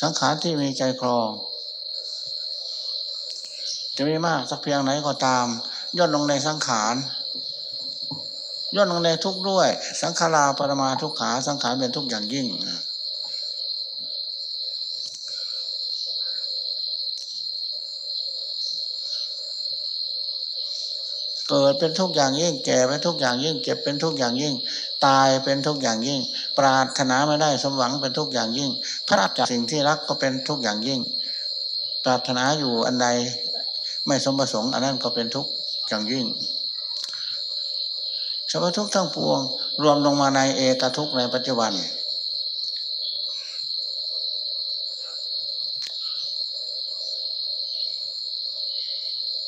สังขารที่มีใจครอง จะมีมากสักเพียงไหนก็ตาม ย่นลงในสังขารย่นลงในทุกด้วย สังขาราปรมาทุกขาสังขารเป็นทุกอย่างยิ่ง เกิดเป็นทุกอย่างยิ่งแก่เป็นทุกอย่างยิ่งเก็บเป็นทุกอย่างยิ่ง ตายเป็นทุกอย่างยิ่ง ปรารถนาไม่ได้สมหวังเป็นทุกอย่างยิ่ง พระราชจากสิ่งที่รักก็เป็นทุกอย่างยิ่ง ปรารถนาอยู่อันใดไม่สมประสงค์อันนั้นก็เป็นทุกอย่างยิ่งสรรพทุกทั้งปวง รวมลงมาในเอกทุกในปัจจุบัน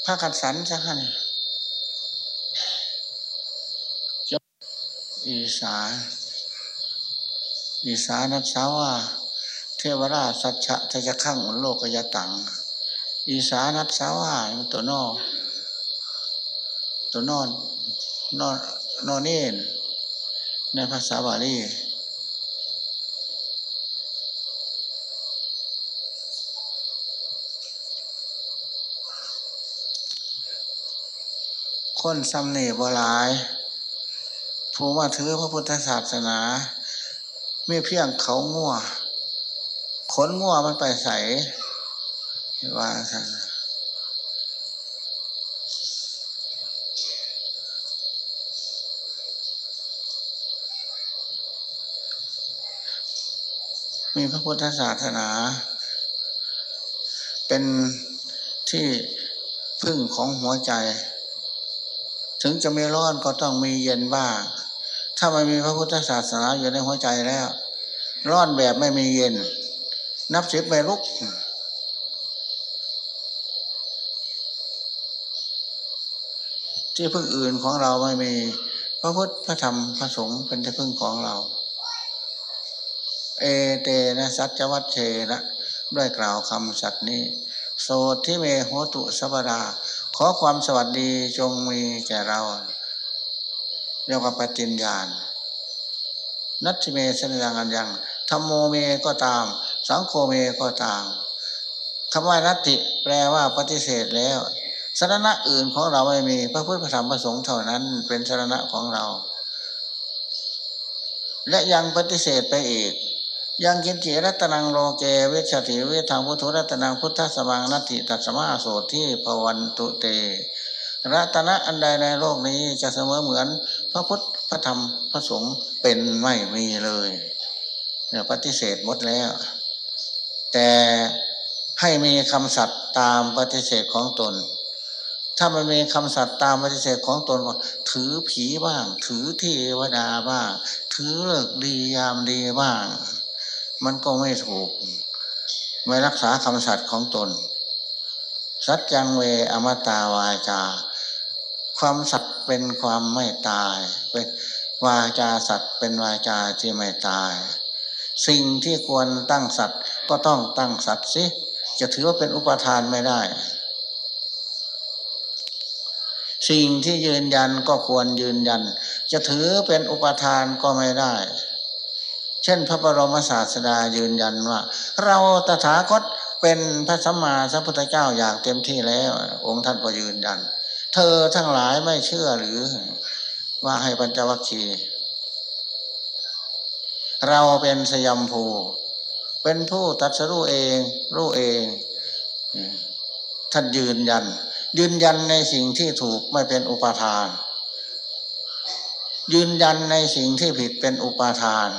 พระคัดสรรสักหน่อย อีสา อีสานัสาวาเทวราชสัจจะจะขั้งโลกยตัง อีสานัสาวาตัวนอตัวนอนนอนนอนเนนในภาษาบาลีคนซ้ำเนบหลาย ผู้มาถือพระพุทธศาสนาไม่เพียงเขาง่วขนง่วมันไปใส่ว่าสันมีพระพุทธศาสนา เป็นที่พึ่งของหัวใจ ถึงจะไม่ร้อนก็ต้องมีเย็นบ้าง ถ้ามันมีพระพุทธศาสนาอยู่ในหัวใจแล้ว ร้อนแบบไม่มีเย็น นับสิบไม่ลุก ที่พึ่งอื่นของเราไม่มีพระพุทธพระธรรมพระสงฆ์เป็นที่พึ่งของเรา เอเตนะสัจวัตเชนะด้วยกล่าวคำสัตย์นี้ โสที่เมโหตุสัปดาขอความสวัสดีจงมีแก่เรา รียกว่าปฏิญญาณนัตถิเมสนยังอันยังธรรมโมเมก็ตาม สังโฆเมก็ตามคำว่านัตติแปลว่าปฏิเสธแล้วสรณะอื่นของเราไม่มี พระพุทธธรรมประสงค์เท่านั้นเป็นสรณะของเรา และยังปฏิเสธไปอีก ยังกินจิรัตนังโลเกเวชติเวทางพุทธรัตนังพุทธสมังนัตติตัสมาโสที่ภวันตุเต รัตนะอันใดในโลกนี้จะเสมอเหมือน พระพุทธพระธรรมพระสงฆ์เป็นไม่มีเลยเนี่ยปฏิเสธหมดแล้ว แต่ให้มีคำสัตย์ตามปฏิเสธของตน ถ้ามันมีคำสัตย์ตามปฏิเสธของตนก็ถือผีบ้าง ถือเทวดาบ้าง ถือเลิกดียามดีบ้าง มันก็ไม่ถูก ไม่รักษาคำสัตย์ของตน สัจจังเวอมตาวาจา ความสัตย เป็นความไม่ตาย เป็นวาจาสัตย์เป็นวาจาที่ไม่ตาย สิ่งที่ควรตั้งสัตย์ก็ต้องตั้งสัตย์สิจะถือว่าเป็นอุปทานไม่ได้ สิ่งที่ยืนยันก็ควรยืนยัน จะถือเป็นอุปทานก็ไม่ได้ เช่นพระบรมศาสดายืนยันว่า เราตถาคตเป็นพระสัมมาสัมพุทธเจ้าอย่างเต็มที่แล้ว องค์ท่านก็ยืนยัน เธอทั้งหลายไม่เชื่อหรือ ว่าให้ปัญจวัคคีย์เราเป็นสยามภู เป็นผู้ตัดสรู้เอง รู้เองท่านยืนยัน ยืนยันในสิ่งที่ถูกไม่เป็นอุปทาน ยืนยันในสิ่งที่ผิดเป็นอุปทาน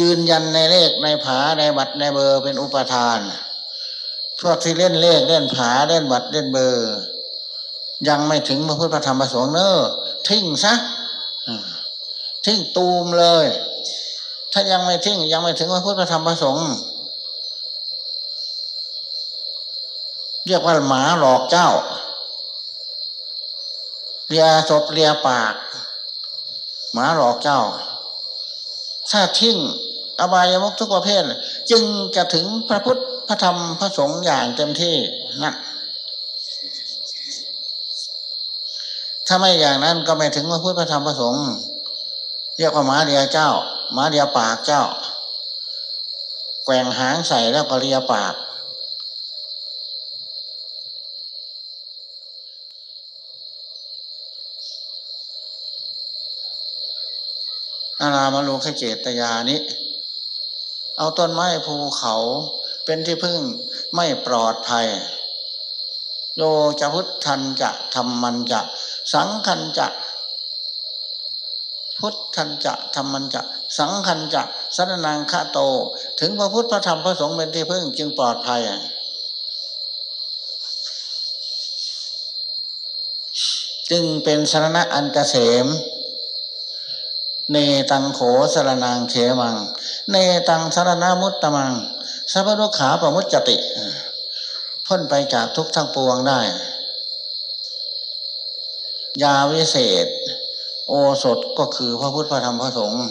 ยืนยันในเลขในผาในบัตรในเบอร์เป็นอุปทาน พวกที่เล่นเลขเล่นผาเล่นบัตรเล่นเบอร์ ยังไม่ถึงพระพุทธธรรมประสงค์เนอทิ้งซะทิ้งตูมเลย ถ้ายังไม่ทิ้งยังไม่ถึงพระพุทธธรรมประสงค์เรียกว่าหมาหลอกเจ้าเลียศพเลียปาก หมาหลอกเจ้า ถ้าทิ้ง อบายมุกทุกประเภท จึงจะถึงพระพุทธพระธรรมพระสงฆ์อย่างเต็มที่นั่นถ้าไม่อย่างนั้นก็ไม่ถึงว่าพุทธพระธรรมพระสงฆ์เรียกว่าหมาเดียเจ้าหมาเดียปากเจ้าแกว่งหางใส่แล้วก็เลียปากอารามาลูขเจตยานิ เอาต้นไม้ภูเขาเป็นที่พึ่งไม่ปลอดภัย โยจะพุทธันจะธรรมันจะ สังคันจะ พุทธันจะธรรมันจะ สังคันจะสันนังฆาโต ถึงพระพุทธพระธรรมพระสงฆ์เป็นที่พึ่งจึงปลอดภัยจึงเป็นสรณะอันกเกษม เนตังโขสรนางเขมัง เนตังสารนามุตตมังสัพพุขาปมุจจติ พ้นไปจากทุกทั้งปวงได้ ยาวิเศษ โอสถก็คือพระพุทธพระธรรมพระสงฆ์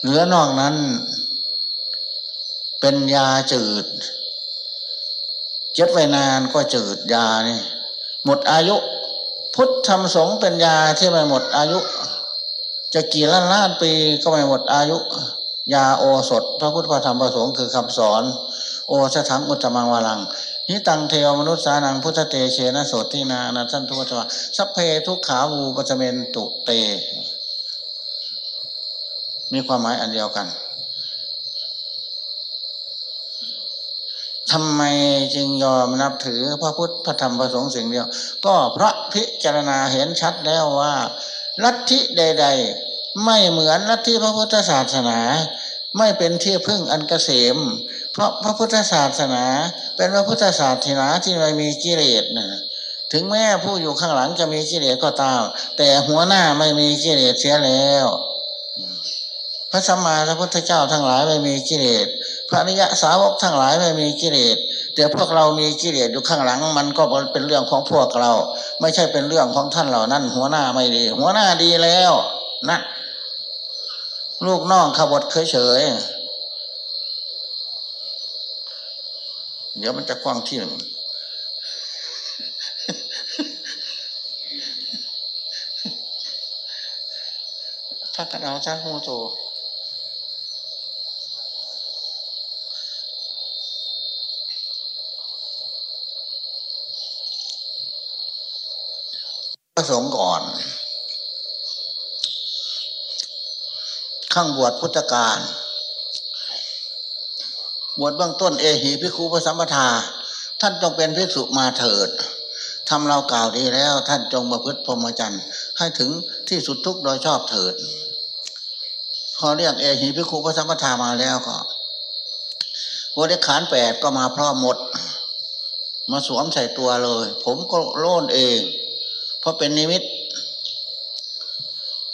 เหลือนอกนั้น เป็นยาจืดเจ็ดไว้นานก็จืดยานี่หมดอายุ พุทธธรรมสงฆ์เป็นยาที่ไม่หมดอายุ จะกี่ล้านล้านปีก็ไม่หมดอายุ ยาโอสถ พระพุทธธรรมประสงค์คือคำสอน โอสถังอุตมังวาลังนิตังเทวมนุษย์สานังพุทธเตเชนะโสตินานัทันทุกทวะสัพเพทุกขาวูปัจเมนตุเต มีความหมายอันเดียวกันทำไมจึงยอมนับถือพระพุทธพระธรรมพระสงฆ์สิ่งเดียว ก็เพราะพิจารณาเห็นชัดแล้วว่า ลัทธิใด ๆ ไม่เหมือนลัทธิพระพุทธศาสนา ไม่เป็นที่พึ่งอันกเกษม เพราะพระพุทธศาสนา เป็นพระพุทธศาสนาที่ไม่มีกิเลสนะถึงแม้ผู้อยู่ข้างหลังจะมีกิเลสก็ตาม แต่หัวหน้าไม่มีกิเลสเสียแล้วพระสัมมาสัมพุทธเจ้าทั้งหลายไม่มีกิเลส พระนิยสาวกทั้งหลายไม่มีกิเลส แต่พวกเรามีกิเลสอยู่ข้างหลัง มันก็เป็นเรื่องของพวกเรา ไม่ใช่เป็นเรื่องของท่านเหล่านั้น หัวหน้าไม่ดี หัวหน้าดีแล้วนะลูกน้องขบฏเฉยเดี๋ยวมันจะกว้างที่หนึ่งถ้ากันเอาจ้าหูโต สงฆ์ก่อน ข้างบวชพุทธการบวชเบื้องต้นเอหีพิคูพระสัมปทา ท่านจงเป็นภิกษุมาเถิดทำเรากล่าวดีแล้ว ท่านจงประพฤติพรหมจรรย์ให้ถึงที่สุดทุกโดยชอบเถิด พอเรียกเอหีพิคูพระสัมปทามาแล้วก็บริขารแปดก็มาพร้อมหมด มาสวมใส่ตัวเลย ผมก็โล่นเอง เพราะเป็นนิมิต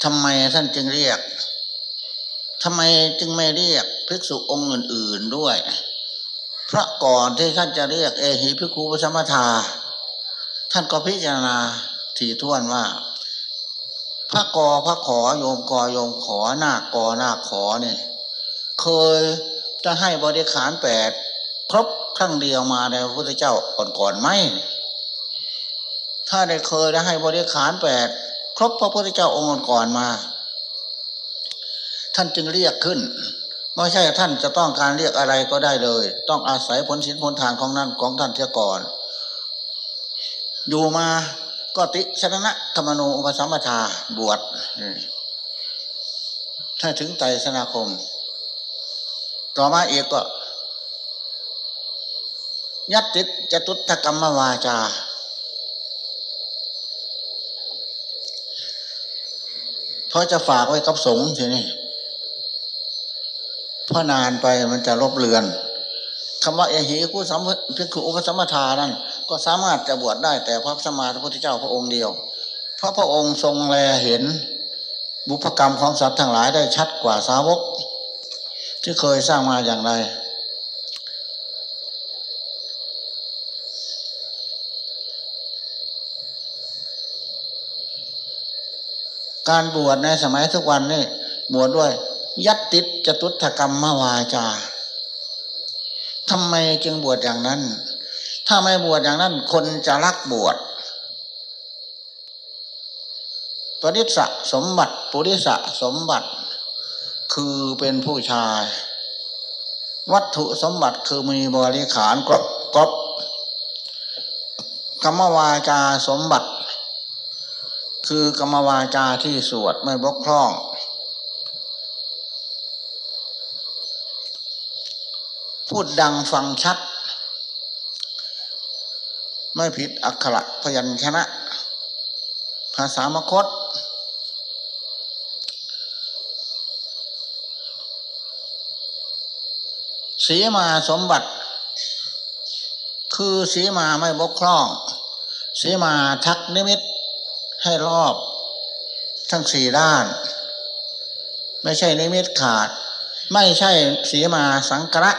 ทำไมท่านจึงเรียกทำไมจึงไม่เรียกภิกษุองค์อื่น ๆด้วย เพราะก่อนที่ท่านจะเรียกเอหิภิกขุปสมทา ท่านก็พิจารณาถี่ถ้วนว่า พระกอพระขอโยมกอโยมขอหน้ากอหน้าขอเนี่ยเคยจะให้บริขารแปดครบครั้งเดียวมาในพระพุทธเจ้าก่อนๆไหม ถ้าได้เคยได้ให้บริขารแปดครบพระพุทธเจ้าองค์ก่อนมา ท่านจึงเรียกขึ้นไม่ใช่ท่านจะต้องการเรียกอะไรก็ได้เลย ต้องอาศัยผลสินผลทานของนั้นของท่านเสียก่อน อยู่มาก็ติชนะธรรมนูอุปสัมปทาบวชถ้าถึงไตสนาคม ต่อมาเอกก็ยัตติจตุตกรรมวาจา เพราะจะฝากไว้กับสงฆ์ทีนี้เพราะนานไปมันจะลบเลือนคำว่าเอหิคูสัมพิคุอุปสมทานั้นก็สามารถจะบวชได้แต่พระสมมาพระพุทธเจ้าพระองค์เดียว เพราะพระองค์ทรงแลเห็นบุพกรรมของสัตว์ทั้งหลายได้ชัดกว่าสาวก ที่เคยสร้างมาอย่างไร การบวชในสมัยทุกวันนี่บวชดด้วย ยัตติจตุถกรรมมวาจาทำไมจึงบวชอย่างนั้น ถ้าไม่บวชอย่างนั้น คนจะรักบวชปริสะสมบัติปุริสะสมบัติ คืคือเป็นผู้ชาย วัตถุสมบัติคือมีบริขารกรบกรบกรรมวาจาสมบัติ คือกรรมวาจาที่สวดไม่บกพร่อง พูดดังฟังชัด ไม่ผิดอักขระพยัญชนะ ภาษามคต สีมาสมบัติ คือสีมาไม่บกพร่อง สีมาทักนิมิต ให้รอบ ทั้งสี่ด้าน ไม่ใช่นิมิตขาด ไม่ใช่สีมาสังกระ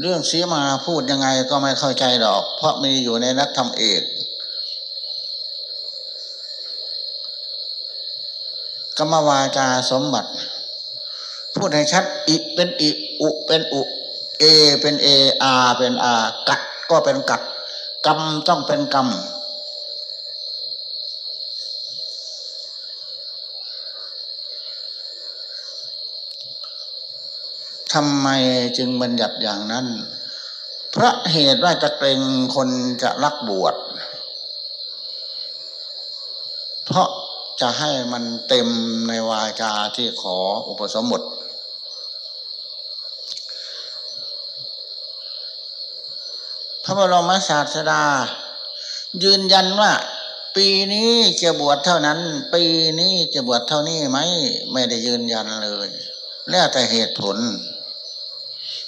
เรื่องสีมาพูดยังไงก็ไม่เข้าใจดอก เพราะมีอยู่ในนักธรรมเอกกรรมวาจาสมบัติ พูดให้ชัดอิเป็นอิอุเป็นอุ เอเป็นเออาเป็นอากัดก็เป็นกัดกรรมต้องเป็นกรรม ทำไมจึงบัญญัติอย่างนั้นเพราะเหตุว่าจะเกรงคนจะรักบวช เพราะจะให้มันเต็มในวาจาที่ขออุปสมบทพระบรมศาสดา ยืนยันว่า ปีนี้จะบวชเท่านั้น ปีนี้จะบวชเท่านี้ไหม ไม่ได้ยืนยันเลย แล้วแต่เหตุผล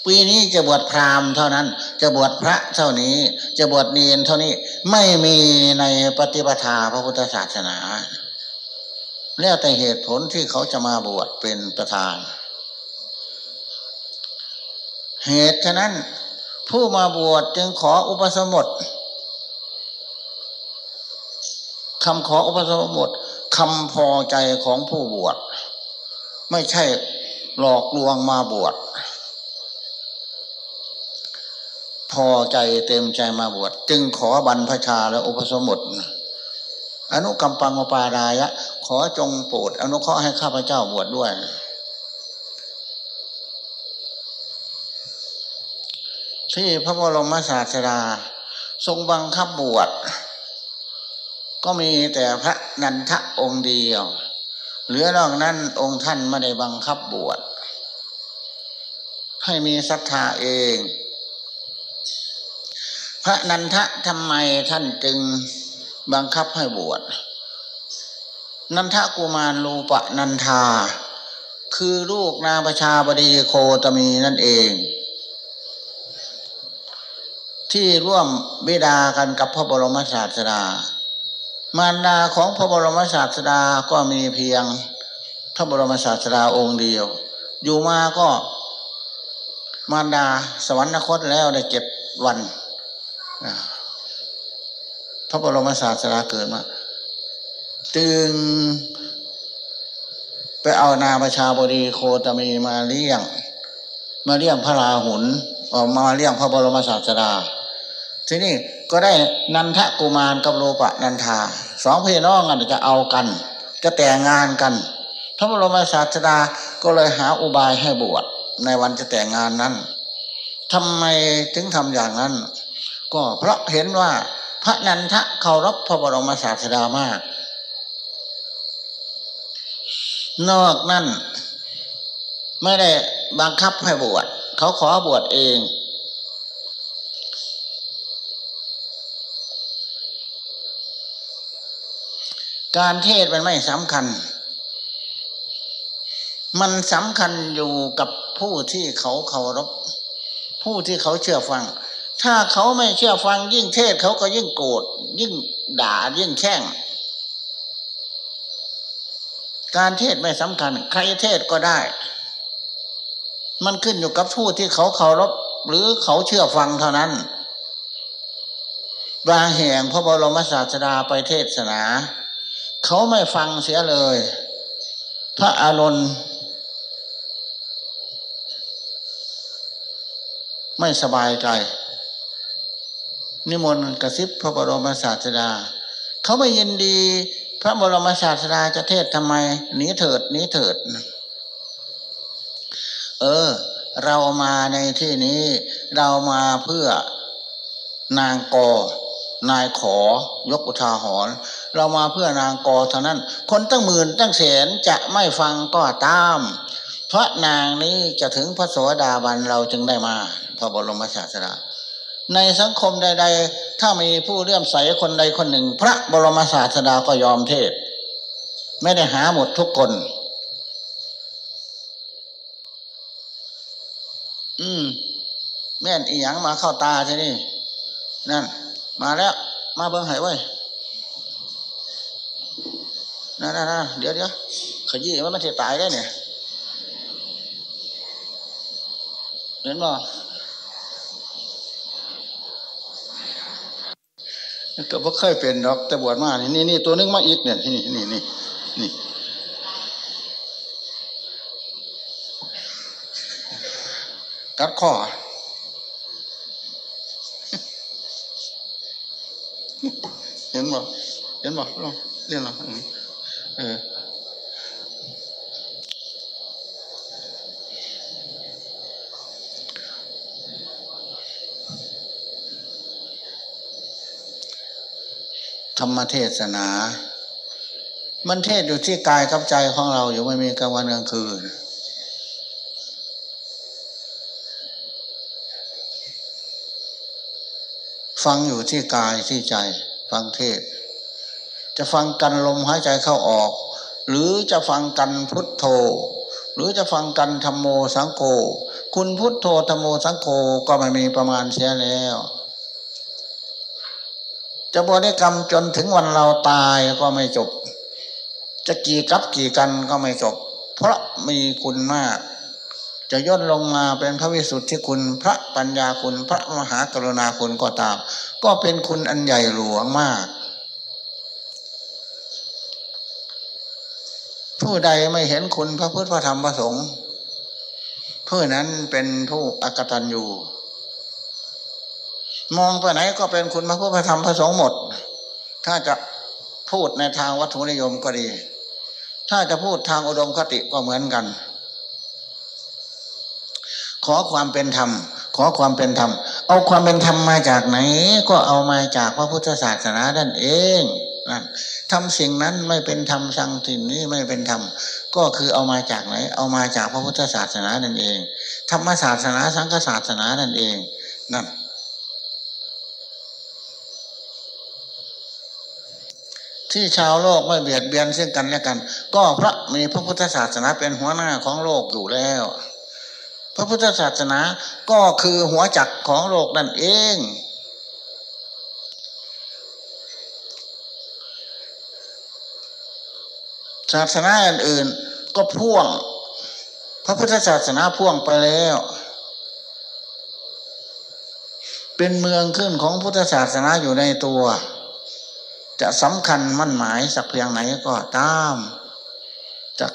ปีนี้จะบวชพราหมณ์เท่านั้น จะบวชพระเท่านี้ จะบวชเนียนเท่านี้ไม่มีในปฏิปทาพระพุทธศาสนา แล้วแต่เหตุผลที่เขาจะมาบวชเป็นประธาน เหตุฉะนั้นผู้มาบวชจึงขออุปสมบทคำขออุปสมบทคำพอใจของผู้บวชไม่ใช่หลอกลวงมาบวช พอใจเต็มใจมาบวชจึงขอบรรพชาและอุปสมบทอนุกรรมปังปารายะ ขอจงโปรดอนุเคราะห์ให้ข้าพเจ้าบวชดด้วย ที่พระบรมศาสดาทรงบังคับบวชก็มีแต่พระนันทะองค์เดียว เหลือนอกนั้นองค์ท่านไม่ได้บังคับบวชให้มีศรัทธาเอง พระนันทะทำไมท่านจึงบังคับให้บวชนันทะกุมารลูปะนันทา คือลูกนาประชาบดีโคตมีนั่นเอง ที่ร่วมบิดากันกับพระบรมศาสดามารดาของพระบรมศาสดาก็มีเพียงพระบรมศาสดาองค์เดียว อยู่มาก็มารดาสวรรคตแล้วได้เจ็ดวัน พระบรมศาสดาเกิดมาจึงไปเอานาประชาบดีโคตมีมาเลี้ยง มาเลี้ยงพระราหุลออกมาเลี้ยงพระบรมศาสดา ทีนี้ก็ได้นันทกุมารกับโลปะนันทาสองพี่น้องกันจะเอากัน จะแต่งงานกัน พระบรมศาสดาก็เลยหาอุบายให้บวชในวันจะแต่งงานนั้นทำไมถึงทำอย่างนั้น ก็เพราะเห็นว่าพระนันทะเคารพพระบรมศาสดามาก นอกนั้นไม่ได้บังคับให้บวชเขาขอบวชเอง การเทศมันไม่สำคัญ มันสำคัญอยู่กับผู้ที่เขาเคารพผู้ที่เขาเชื่อฟัง ถ้าเขาไม่เชื่อฟังยิ่งเทศเขาก็ยิ่งโกรธยิ่งด่ายิ่งแช่ง การเทศไม่สำคัญ ใครเทศก็ได้ มันขึ้นอยู่กับผู้ที่เขาเคารพหรือเขาเชื่อฟังเท่านั้น บางแห่งพระบรมศาสดาไปเทศนา เขาไม่ฟังเสียเลย พระอารนไม่สบายใจ นิมนต์กระซิบพระบรมศาสดา เขาไม่ยินดี พระบรมศาสดาจะเทศทำไมหนีเถิดหนีเถิด เออ เรามาในที่นี้ เรามาเพื่อนางกอนายขอยกอุทาหรณ์เรามาเพื่อนางกอเท่านั้น คนตั้งหมื่นตั้งแสนจะไม่ฟังก็ตามพระนางนี้จะถึงพระโสดาบันเราจึงได้มา พระบรมศาสดา ในสังคมใด ๆ ถ้ามีผู้เลื่อมใสคนใดคนหนึ่ง พระบรมศาสดาก็ยอมเทศ ไม่ได้หาหมดทุกคน อืม แม่นอีหยังมาเข้าตาที่นี่ นั่น มาแล้ว มาเบิ้งหายไว้นั่นนเดี๋ยวเดี๋ยวขยี้มันมันจะตายได้เนี่ย เห็นบ่ ก็บ่เคยเป็นดอก แต่บวชมานี่นี่ตัวนึงมาอีกเนี่ยนี่นี่นี่นี่กัดคอเห็นบ่เห็นบ่ลองเรียนหรอเออ ธรรมเทศนา มันเทศอยู่ที่กายกับใจของเราอยู่ไม่มีกลางวันกลางคืน ฟังอยู่ที่กายที่ใจ ฟังเทศ จะฟังกันลมหายใจเข้าออก หรือจะฟังกันพุทโธ หรือจะฟังกันธรรมโมสังโฆคุณพุทโธธรรมโมสังโฆก็ไม่มีประมาณเสียแล้ว จะบริกรรมจนถึงวันเราตายก็ไม่จบ จะกี่กับกี่กันก็ไม่จบ เพราะมีคุณมาก จะย่นลงมาเป็นพระวิสุทธิคุณพระปัญญาคุณพระมหากรุณาคุณก็ตาม ก็เป็นคุณอันใหญ่หลวงมาก ผู้ใดไม่เห็นคุณพระพุทธพระธรรมพระสงฆ์ผู้นั้นเป็นผู้อกตันอยู่ มองไปไหนก็เป็นคุณพระพุทธธรรมพระสงฆ์หมด ถ้าจะพูดในทางวัตถุนิยมก็ดี ถ้าจะพูดทางอุดมคติก็เหมือนกัน ขอความเป็นธรรม ขอความเป็นธรรม เอาความเป็นธรรมมาจากไหน ก็เอามาจากพระพุทธศาสนาดัานเองนะทำสิ่งนั้นไม่เป็นธรรมสั่งสิ่งนี้ไม่เป็นธรรมก็คือเอามาจากไหน เอามาจากพระพุทธศาสนานั่นเอง ธรรมศาสนาสังฆศาสนานั่นเองนั่น ที่ชาวโลกไม่เบียดเบียนซึ่งกันและกัน ก็พระมีพระพุทธศาสนาเป็นหัวหน้าของโลกอยู่แล้ว พระพุทธศาสนาก็คือหัวจักรของโลกนั่นเอง ศาสนาอื่นๆก็พ่วง พระพุทธศาสนาพ่วงไปแล้ว เป็นเมืองขึ้นของพุทธศาสนาอยู่ในตัว จะสำคัญมั่นหมายสักเพียงไหนก็ตาม จะ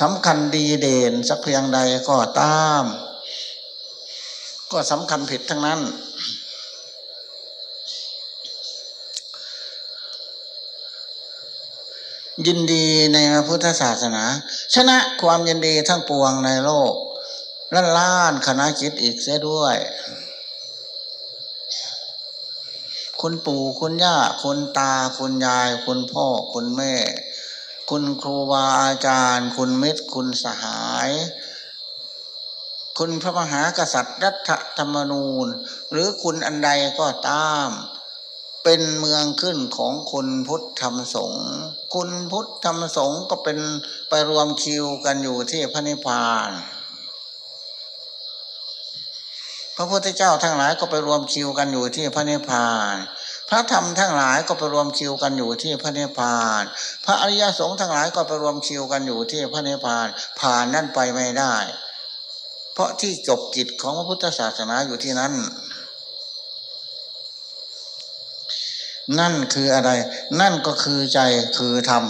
สำคัญดีเด่นสักเพียงใดก็ตาม ก็สำคัญผิดทั้งนั้น ยินดีในพระพุทธศาสนา ชนะความยินดีทั้งปวงในโลกล้านล้านคณะจิตอีกเสียด้วย คุณปู่คุณย่าคุณตาคุณยาย คุณพ่อคุณแม่ คุณครูบาอาจารย์ คุณมิตรคุณสหาย คุณพระมหากษัตริย์รัฐธรรมนูญ หรือคุณอันใดก็ตาม เป็นเมืองขึ้นของคุณพุทธธรรมสงฆ์คุณพุทธธรรมสงฆ์ก็เป็นไปรวมคิวกันอยู่ที่พระนิพพาน พระพุทธเจ้าทั้งหลายก็ไปรวมคิวกันอยู่ที่พระนิพพาน พระธรรมทั้งหลายก็ไปรวมคิวกันอยู่ที่พระนิพพาน พระอริยสงฆ์ทั้งหลายก็ไปรวมคิวกันอยู่ที่พระนิพพาน ผ่านนั่นไปไม่ได้ เพราะที่จบกิจของพระพุทธศาสนาอยู่ที่นั้น นั่นคืออะไร นั่นก็คือใจคือธรรม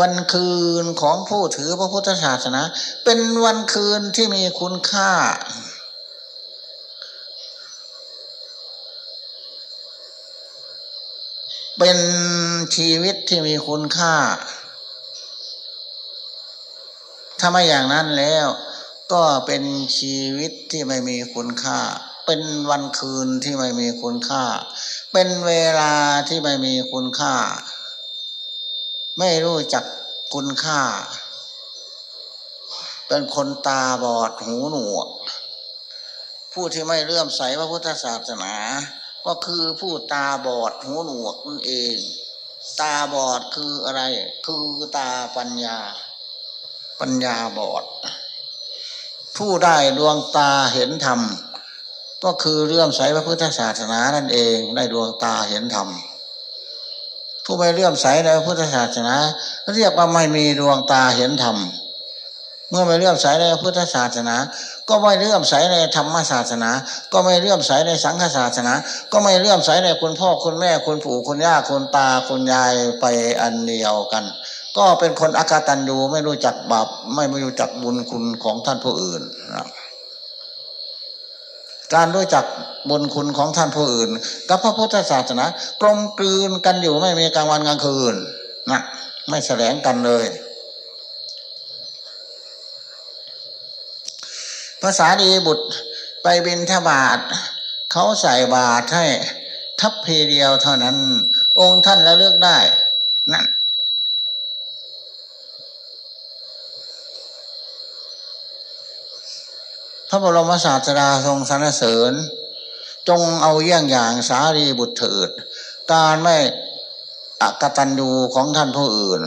วันคืนของผู้ถือพระพุทธศาสนา เป็นวันคืนที่มีคุณค่า เป็นชีวิตที่มีคุณค่า ถ้าไม่อย่างนั้นแล้ว ก็เป็นชีวิตที่ไม่มีคุณค่า เป็นวันคืนที่ไม่มีคุณค่า เป็นเวลาที่ไม่มีคุณค่า ไม่รู้จักคุณค่า เป็นคนตาบอดหูหนวก ผู้ที่ไม่เลื่อมใสพระพุทธศาสนา ก็คือผู้ตาบอดหูหนวกนั่นเอง ตาบอดคืออะไร คือตาปัญญา ปัญญาบอด ผู้ได้ดวงตาเห็นธรรม ก็คือเลื่อมใสพระพุทธศาสนานั่นเอง ได้ดวงตาเห็นธรรม ผู้ไม่เลื่อมใสในพระพุทธศาสนาเรียกว่าไม่มีดวงตาเห็นธรรมเมื่อไม่เลื่อมใสในพระพุทธศาสนา ก็ไม่เลื่อมใสในธรรมศาสนา ก็ไม่เลื่อมใสในสังฆศาสนา ก็ไม่เลื่อมใสในคุณพ่อคุณแม่คุณปู่คุณย่าคุณตาคุณยายไปอันเดียวกัน ก็เป็นคนอากาตันยูไม่รู้จักบาปไม่รู้จักบุญคุณของท่านผู้อื่นนะ การรู้จักบุญคุณของท่านผู้อื่น กับพระพุทธศาสนากลมกลืนกันอยู่ไม่มีกลางวันกลางคืนนะไม่แสลงกันเลย ภาษาดีบุตรไปบินทบาทเขาใส่บาตรให้ทัพพีเดียวเท่านั้น องค์ท่านแล้วเลือกได้ นั่น ระบรมศาสดาทรงสรรเสริญ จงเอาเยี่ยงอย่างสารีบุตรเถิด การไม่อกตัญญูของท่านผู้อื่น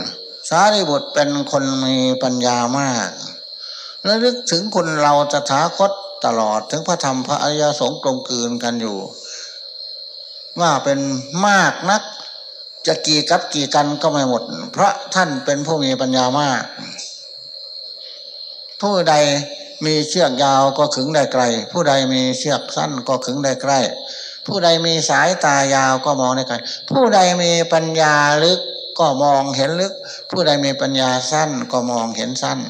สารีบุตรเป็นคนมีปัญญามากและลึกถึงคนเราจะถาคตตลอดถึงพระธรรมพระอริยสงฆ์กลมกลืนกันอยู่ ว่าเป็นมากนักจะกี่กับกี่กันก็ไม่หมด เพราะท่านเป็นผู้มีปัญญามาก ผู้ใด มีเชือกยาวก็ขึงได้ไกล ผู้ใดมีเชือกสั้นก็ขึงได้ใกล้ ผู้ใดมีสายตายาวก็มองได้ไกล ผู้ใดมีปัญญาลึกก็มองเห็นลึก ผู้ใดมีปัญญาสั้นก็มองเห็นสั้น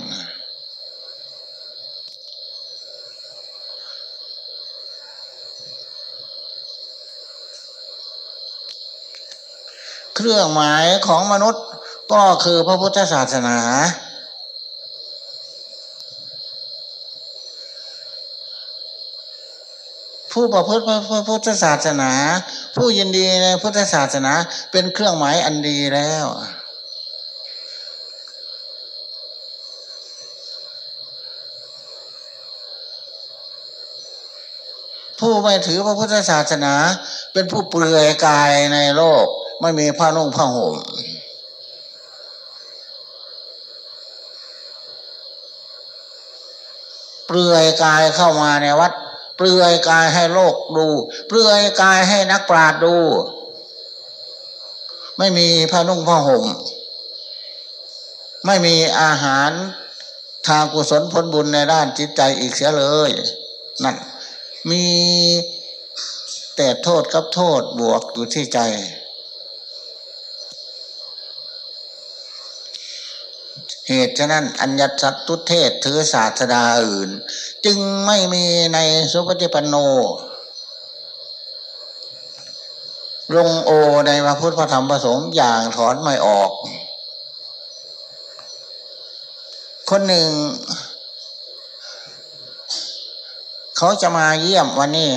เครื่องหมายของมนุษย์ก็คือพระพุทธศาสนา ผู้ประพฤติพระพุทธศาสนา ผู้ยินดีในพุทธศาสนาเป็นเครื่องหมายอันดีแล้วผู้ไม่ถือพระพุทธศาสนา เป็นผู้เปลือยกายในโลก ไม่มีผ้านุ่งผ้าห่มเปลือยกายเข้ามาในวัด เปลือยกายให้โลกดู เปลือยกายให้นักปราชญ์ดู ไม่มีผ้านุ่งผ้าห่ม ไม่มีอาหารทางกุศลผลบุญในด้านจิตใจอีกเสียเลยนั่นมีแต่โทษกับโทษบวกอยู่ที่ใจ เหตุฉะนั้น อัญญสัตตุเทศถือศาสดาอื่น จึงไม่มีในสุปฏิปันโนลงโอในพระพุทธพระธรรมพระสงฆ์อย่างถอนไม่ออก คนหนึ่ง เขาจะมาเยี่ยมวันนี้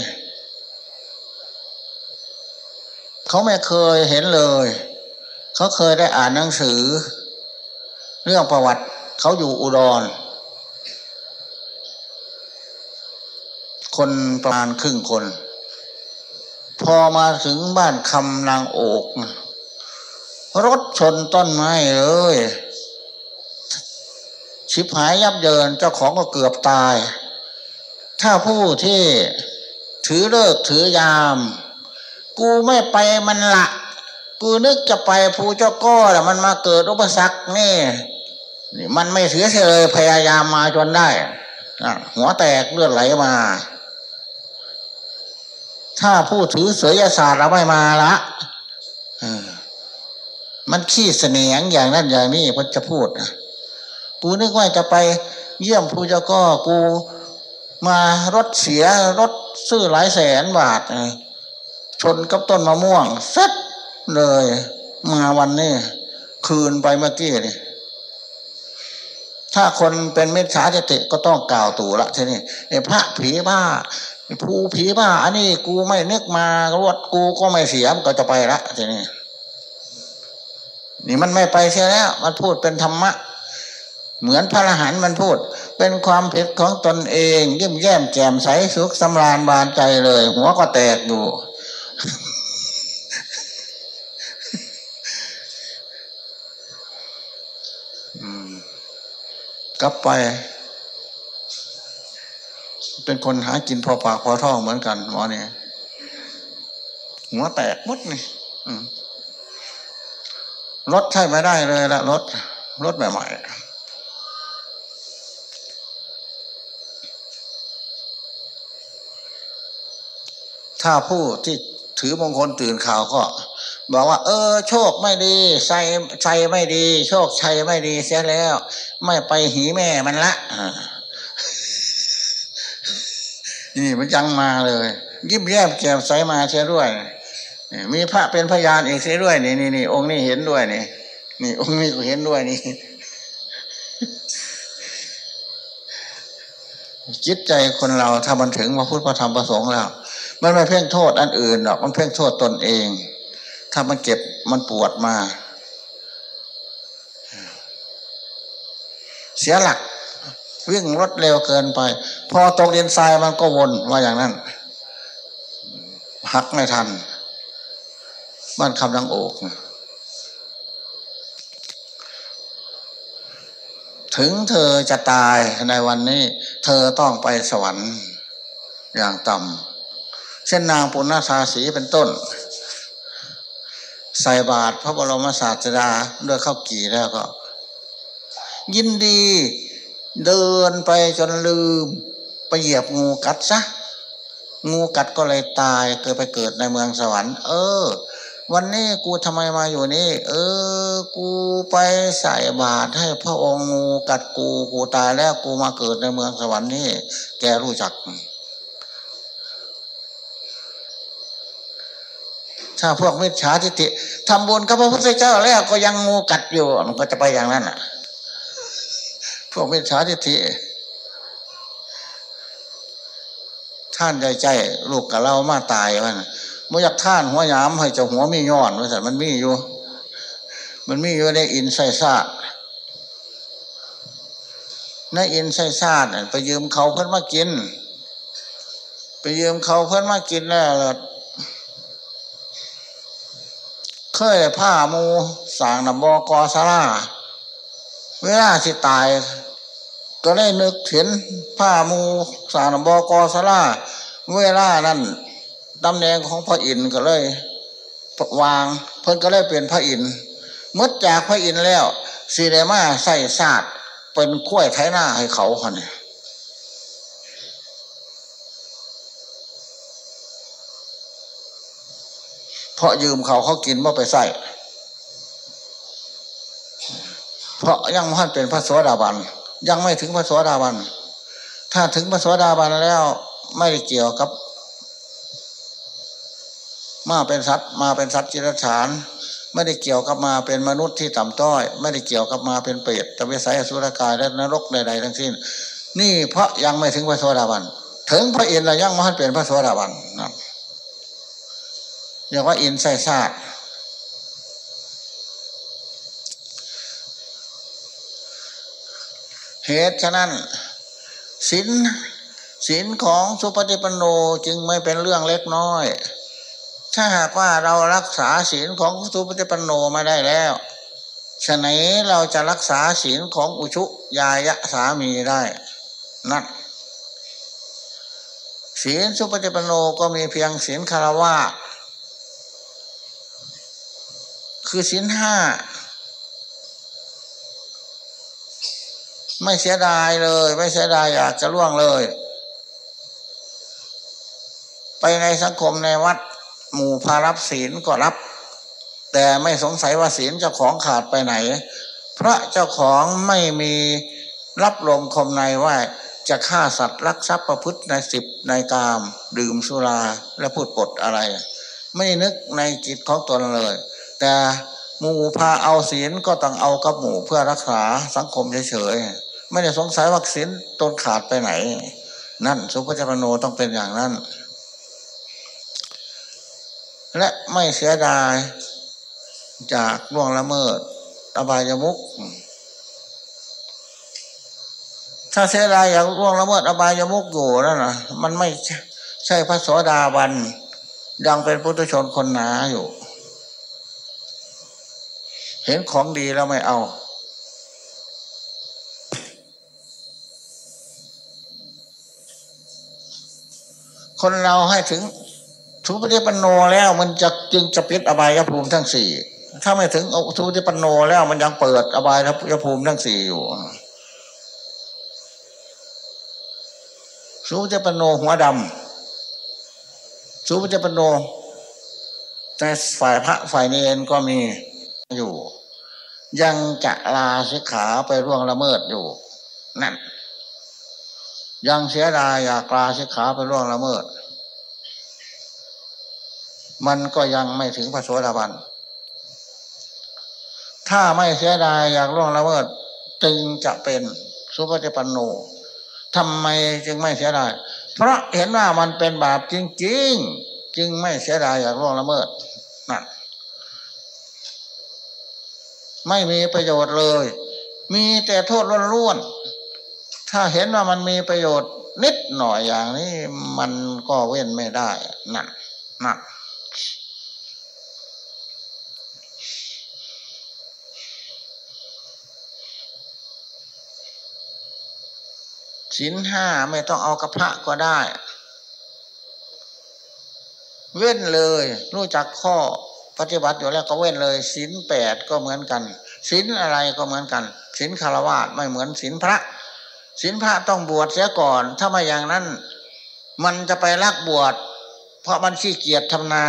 เขาไม่เคยเห็นเลย เขาเคยได้อ่านหนังสือ เรื่องประวัติเขาอยู่อุดร คนประมาณครึ่งคน พอมาถึงบ้านคำนางโอกรถชนต้นไม้เลยชิบหายยับเยินเจ้าของก็เกือบตาย ถ้าผู้ที่ถือเลิกถือยาม กูไม่ไปมันละ กูนึกจะไปภูเจ้าก้อแต่มันมาเกิดอุปสรรคนี่นี่มันไม่เสียเลยพยายามมาจนได้หัวแตกเลือดไหลมา ถ้าผู้ถือเสยศาสตร์เราไม่มาละมันขี้เสนียงอย่างนั้นอย่างนี้พจะพูดนะกูนึกว่าจะไปเยี่ยมผู้เจ้าก็กูมารถเสียรถซื้อหลายแสนบาทชนกับต้นมะม่วงเซ็ตเลย มาวันนี้ คืนไปเมื่อกี้นี่ถ้าคนเป็นเมตฉาทิฏฐิก็ต้องกล่าวตู่ละทีนี้ไอ้พระผีบ้า ผู้ผีบ้า อันนี้กูไม่นึกมารวดกูก็ไม่เสียมก็จะไปละทีนี้นี่มันไม่ไปเสียแล้ว มันพูดเป็นธรรมะ เหมือนพระอรหันต์มันพูด เป็นความผิดของตนเองเยี่ยมแย้มแจ่มใสสุขสำราญบานใจเลย หัวก็แตกอยู่กลับไป เป็นคนหากินพอปากพอท้องเหมือนกันหมอเนี่ยหัวแตกมดนี่รถใช่ไม่ได้เลยละรถรถใหม่ๆถ้าผู้ที่ถือมงคลตื่นข่าวก็ บอกว่า เออ โชคไม่ดีใส่ใส่ไม่ดี โชคชัยไม่ดีเสียแล้ว ไม่ไปหีแม่มันละ นี่มันยังมาเลย ยิ้มแย้มแจ่มใสมาเสียด้วยมีพระเป็นพยานอีกเสียด้วยนี่นี่นี่องค์นี้เห็นด้วยนี่นี่องค์นี้ก็เห็นด้วยนี่จิตใจคนเราถ้ามันถึงมาพุทธธรรมประสงค์แล้ว มันไม่เพ่งโทษอันอื่นหรอกมันเพ่งโทษตนเอง ถ้ามันเจ็บมันปวดมา เสียหลัก วิ่งรถเร็วเกินไป พอตกเรียนทรายมันก็วนว่าอย่างนั้น หักไม่ทันบ้านคำดังโอกถึงเธอจะตายในวันนี้ เธอต้องไปสวรรค์อย่างต่ำเช่นนางปุณณาสีเป็นต้น ใส่บาตรพระบรมศาสดาด้วยข้าวกี่แล้วก็ ยินดี เดินไปจนลืม ไปเหยียบงูกัดซะงูกัดก็เลยตายเกิดไปเกิดในเมืองสวรรค์ เออ วันนี้กูทำไมมาอยู่นี่ เออ กูไปใส่บาตรให้พระองค์งูกัดกูกูตายแล้วกูมาเกิดในเมืองสวรรค์นี่ แกรู้จัก ถ้าพวกมิจฉาทิฏฐิทำบุญกับพระพุทธเจ้าแล้วก็ยังงูกัดอยู่มันก็จะไปอย่างนั้นอะ พวกมิจฉาทิฏฐิท่านใจใจลูกกับเรามาตายมันมื่อยากท่านหัวยามให้เจ้าหัวมีย้อนว่าแต่มันมีอยู่ มันมีอยู่ในอินไซซ่าดในอินไซซ่าดไปยืมเขาเพื่อนมากิน ไปยืมเขาเพื่อนมากินแล้วเคยผ้ามูสางนำบอกอสาราเวลาสิตาย ก็ได้นึกเห็นผ้ามูสางนบอกอสาราเวลานั้นตำแหน่งของพระอินทร์ก็เลยวาง เพิ่นก็เลยเปลี่ยนพระอินทร์มดจากพระอินทร์แล้วสีเดมาใส่ศาสตร์เป็นขั้วไทยหน้าให้เขาคนนี้เพราะยืมเขาเขากินว่าไปใส่เพราะยังไม่เป็นพระสวสดาบัน ยังไม่ถึงพระสวสดาบัน ถ้าถึงพระสวสดาบันแล้วไม่ได้เกี่ยวกับ มาเป็นสัตว์มาเป็นสัตว์จิรฐาน ไม่ได้เกี่ยวกับมาเป็นมนุษย์ที่ต่ำต้อย ไม่ได้เกี่ยวกับมาเป็นเปรตตะเวสัยอสุรกายและนรกใดๆทั้งสิ้น นี่เพราะยังไม่ถึงพระสวสดาบัน ถึงพระอินทร์แล้วยังไม่เป็นพระสวสดาบันนะเรียกว่าอินไซซาด เหตุฉะนั้นศีลศีลของสุปฏิปันโนจึงไม่เป็นเรื่องเล็กน้อย ถ้าหากว่าเรารักษาศีลของสุปฏิปันโนมาได้แล้วฉะนั้นเราจะรักษาศีลของอุชุยายะสามีได้นั่นศีลสุปฏิปันโนก็มีเพียงศีลคารวะคือสินห้า ไม่เสียดายเลย ไม่เสียดายอยากจะล่วงเลย ไปในสังคมในวัดหมู่พารับศีลก็รับ แต่ไม่สงสัยว่าศีลเจ้าของขาดไปไหน เพราะเจ้าของไม่มีรับลมคมในว่าจะฆ่าสัตว์รักทรัพย์ประพฤติในสิบในกาม ดื่มสุราและพูดปดอะไร ไม่นึกในจิตของตนเลย แต่หมู่พาเอาศีลก็ต้องเอากับหมู่เพื่อรักษาสังคมเฉยๆ ไม่ได้สงสัยว่าศีลตนขาดไปไหน นั่นสุภจรโนต้องเป็นอย่างนั้น และไม่เสียดายจากล่วงละเมิดอบายมุกถ้าเสียดายอยากล่วงละเมิดอบายมุกอยู่นั่นนะมันไม่ใช่พระโสดาบันยังเป็นพุทธชนคนหนาอยู่ เห็นของดีแล้วไม่เอา คนเราให้ถึงทุปฏิปันโนแล้วมันจะจึงจะปิดอบายภูมิทั้งสี่ถ้าไม่ถึงทุปฏิปันโนแล้วมันยังเปิดอบายภูมิทั้งสี่อยู่สุปฏิปันโนหัวดำสุปฏิปันโนแต่ฝ่ายพระฝ่ายเนนก็มีอยู่ ยังจะลาสิกขาไปร่วงละเมิดอยู่ นั่น ยังเสียดายอยากลาสิกขาไปร่วงละเมิด มันก็ยังไม่ถึงพระโสดาบัน ถ้าไม่เสียดายอยากร่วงละเมิด จึงจะเป็นสุปฏิปันโนทำไมจึงไม่เสียดาย เพราะเห็นว่ามันเป็นบาปจริง ๆ จึงไม่เสียดายอยากร่วงละเมิดนั่นไม่มีประโยชน์เลย มีแต่โทษล้วนๆ ถ้าเห็นว่ามันมีประโยชน์นิดหน่อยอย่างนี้มันก็เว้นไม่ได้นั่นนั่นศีลห้าไม่ต้องเอากระพระก็ได้ เว้นเลย รู้จักข้อปฏิบัติอยู่แล้วก็เว้นเลยศีลแปดก็เหมือนกันศีลอะไรก็เหมือนกันศีลคารวะไม่เหมือนศีลพระ ศีลพระต้องบวชเสียก่อน ถ้าไม่อย่างนั้น มันจะไปลักบวช เพราะมันขี้เกียจทำนา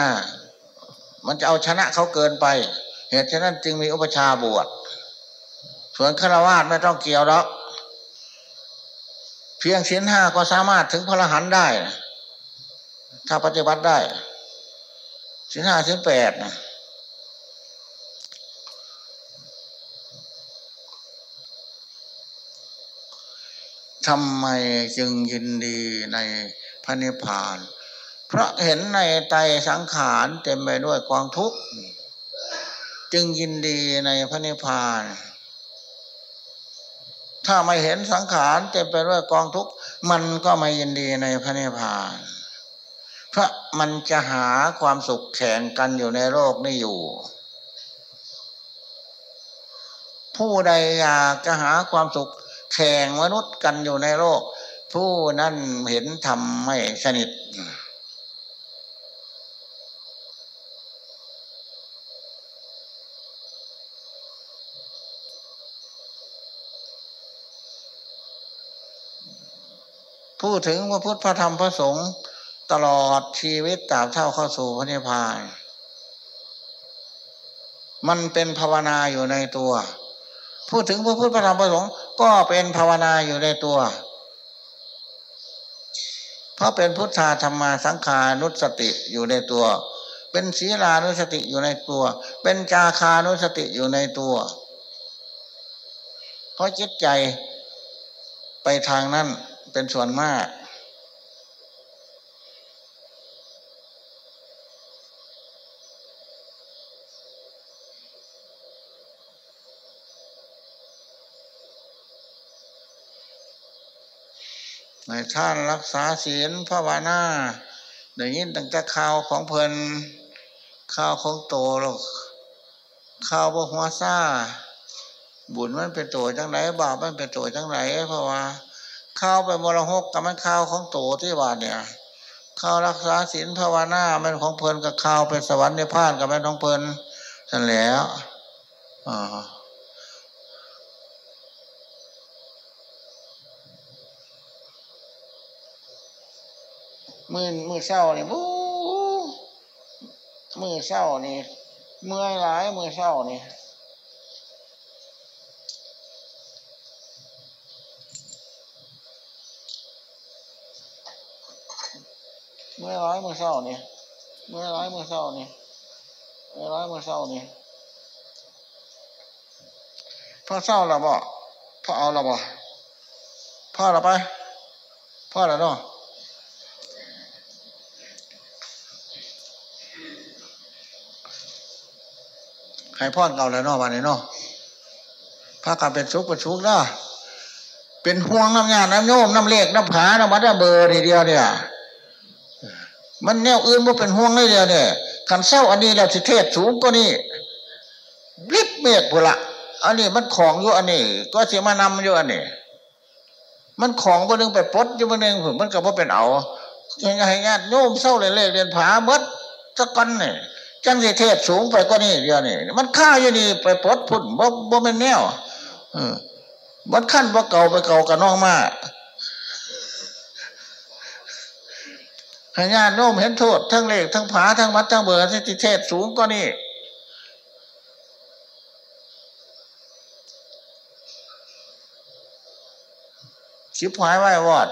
มันจะเอาชนะเขาเกินไป เหตุฉะนั้นจึงมีอุปชาบวชส่วนฆราวาสไม่ต้องเกี่ยวหรอกเพียงศีลห้าก็สามารถถึงพระรหันได้ ถ้าปฏิบัติได้ศีลห้าศีลแปดนะ ทำไมจึงยินดีในพระนิพพาน เพราะเห็นในใจสังขารเต็มไปด้วยกองทุกข์ จึงยินดีในพระนิพพาน ถ้าไม่เห็นสังขารเต็มไปด้วยกองทุกข์ มันก็ไม่ยินดีในพระนิพพาน เพราะมันจะหาความสุขแข่งกันอยู่ในโลกนี้อยู่ ผู้ใดอยากจะหาความสุข แข่งมนุษย์กันอยู่ในโลก ผู้นั้นเห็นธรรมไม่สนิทพูดถึงพระพุทธพระธรรมพระสงฆ์ตลอดชีวิตตราบเท่าเข้าสู่พระนิพพาน มันเป็นภาวนาอยู่ในตัว พูดถึงพระพุทธพระธรรมพระสงฆ์ ก็เป็นภาวนาอยู่ในตัว เพราะเป็นพุทธาธรรมาสังขานุสติอยู่ในตัว เป็นศีลานุสติอยู่ในตัว เป็นจาคานุสติอยู่ในตัว เพราะจิตใจไปทางนั้นเป็นส่วนมาก ในท่านรักษาศีลภาวนาได้ยินตั้งแต่ข่าวของเพลินข่าวของโตหรอกข่าวบกหัวซ่า บุญมันเป็นตัวจังไรบาปมันเป็นตัวจังไรเพราะว่าข้าวไปมรหกกับมันข้าวของโตที่ว่าเนี่ยข้าวรักษาศีลภาวนามันของเพลินกับข้าวไปสวรรค์ในพานกับมันของเพลินนั่นแล้วอ่า มือมือเศร้านี่บูมือเศร้านี่เมื่อยหลายมือเศร้านี่เมื่อร้อยมือเศร้านี่เมื่อร้อยมือเศร้านี่เมื่อร้อยมือเศร้านี่พ่อเศร้าเราบ่พ่อเอาเราบ่พ่อเราไปพ่อเราเนาะ ให้พ่อเก่าแล้วเนาะวันนี้เนาะพากันเป็นสุขเป็นสุขเนาะเป็นห่วงน้ำงานน้ำโยมน้ำเลขน้ำผาน้ำมัดน้ำเบอร์ทีเดียวเนี่ยมันแนวอื่นว่าเป็นห่วงเลยเดียวเนี่ยขันเศร้าอันนี้เราสิเทศสูงก็นี่ริบเมฆพุละอันนี้มันของอยู่อันนี้ ก็เสียมานำอยู่อันนี้ มันของบนหนึ่งไปปดอยู่บนหนึ่งผมมันก็บ่เป็นเอายังไงญาติโยมเศร้าเลยเลขเรียนผาเมดสักกันเนี่ย จังสิเทศสูงไปก็นี่เดียวนี่มันค่าอยู่นี่ไปปดพุ่นบ่บ่เป็นแนวมันขั้นว่เก่าไปเก่ากับน้องมาให้ญาโน้มเห็นโทษ ทั้งเลขทั้งผาทั้งวัดทั้งเบอร์ที่เทศสูงก็นี่ชิบหายไว้วอด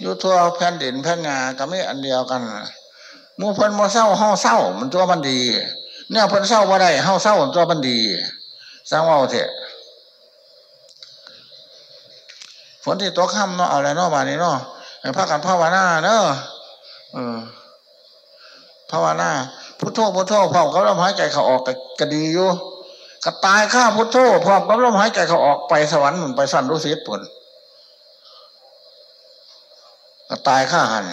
อยู่ทั่วแผ่นดินแผ่นงาก็ไม่อันเดียวกัน มูเพิ่นมเศร้าเฮาเศร้า มันตัวมันดีเนี่ยเพิ่นเศร้าว่าได้เฮาเศร้าตัวมันดีสร้างว่าเถอะฝนที่ตกค่ำเนาะเอาอะไรเนาะมานี้เนาะให้พากันภาวนาเนาะเออภาวนาพุทโธพุทโธพร้อมกับลมหายใจเขาออกก็ดีอยู่ก็ตายข้าพุทโธพร้อมกับลมหายใจเขาออกไปสวรรค์มันไปสั่นรู้สิผลก็ตายข้าหัน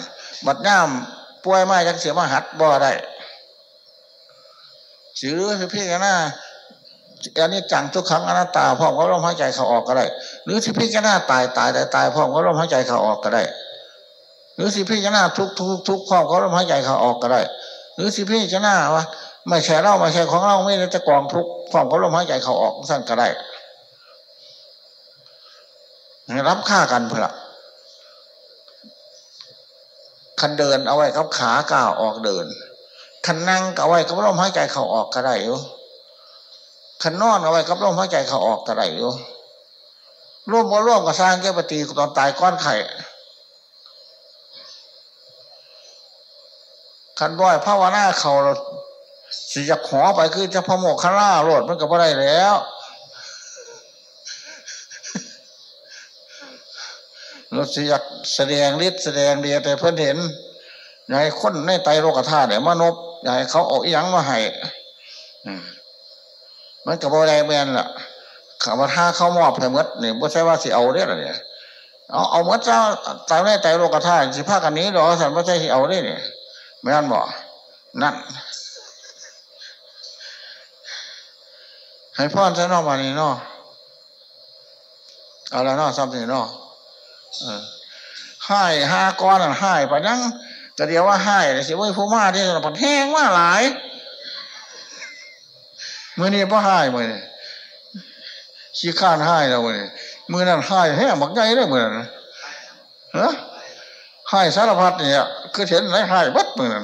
บัดย่าม ป่วยมายังเสียมาหัดบ่ได้สิรือพี่กันนะอันนี้จังทุกครั้งอนัตตาพร้อมก็ลมหายใจเขาออกก็ได้ หรือสิพี่กันหน้าตายตายแตายตายพร้อมก็ลมหายใจเขาออกก็ได้ หรือสิพี่กันหน้าทุกทุกทุกพร้อมก็ลมหายใจเขาออกก็ได้ หรือสิพี่กันหน้าว่าไม่ใช่เราไม่ใช่ของเราไม่ได้จะกองทุกพร้อมก็ลมหายใจเขาออกสั้นก็ได้รับค่ากันเพื่อ คันเดินเอาไว้กับขาก้าวออกเดินคันนั่งเอาไว้กับลมหายใจเขาออกก็ได้อยู่คันนอนเอาไว้กับลมหายใจเขาออกก็ได้อยู่ร่วมบ่ร่วมกับสร้างแก้ปฏิตอนตายก้อนไข่คันบ่อยภาวนาเขาสิจะขอไปคือจะพโมกคาราโรดมันก็บ่ได้แล้ว รถสิอยากแสดงฤทธิ์แสดงเดียแต่เพื่อนเห็นอยากให้คนในไตโลกธาตุเนี่ยมนุษย์อยากให้เขาเอาอีหยังมาให้มันกับอะไรแมนล่ะขามาท่าเขามอบให้มดเนี่ยไม่ใช่ว่าสิเอาได้หรอะไรเนี่ยเอาเอามดเจ้าตายในไตโลกธาตุสิภาคกันนี้หรอสันไม่ใช่สิเอาได้เนี่ยไม่นั่นบอกนั่นให้พ่อจะนอกมานี่นอกเอาละนอกซ้ำสินอให้ห้าก้อนให้ปะนั่งก็เดียวว่าให้สิว่าผู้มาที่เราแห้งว่าหลายมื่อนี้พ่อให้มือนี่ขี้ข้านให้เรามือนี่มือนั้นให้แห้งบักใหญ่เลยมือนั้นฮะให้สารพัดเนี่ยคือเห็นไหนให้บัดมือนั้น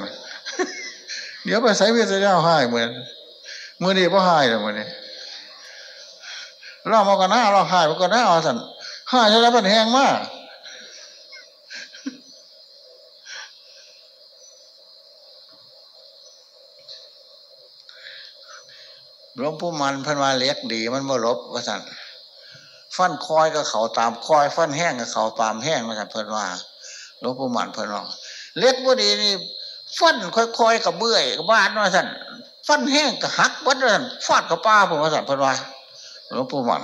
เดี๋ยวไปใส่เวทเจ้าให้มือนมือนี้พ่อให้เรามือนี่เรามากันหน้าเราให้มากันหน้าเอาสันให้ใช่แล้วมันแห้งมาก หลวงปู่มันพันวาเล็กดีมันบ่ลบว่าสั่นฟันคอยก็เขาตามคอย ฟันแห้งก็เขาตามแห้งมาสั่นเพิ่นว่าหลวงปู่มันเพิ่นว่าเล็กบ่ดีนี่ฟันค่อยๆกับเบื่อยกับบ้านว่าสั่นฟันแห้งกับหักวัดว่าสั่นฟาดกับป้าผมว่าสั่นเพิ่นว่าหลวงปู่มัน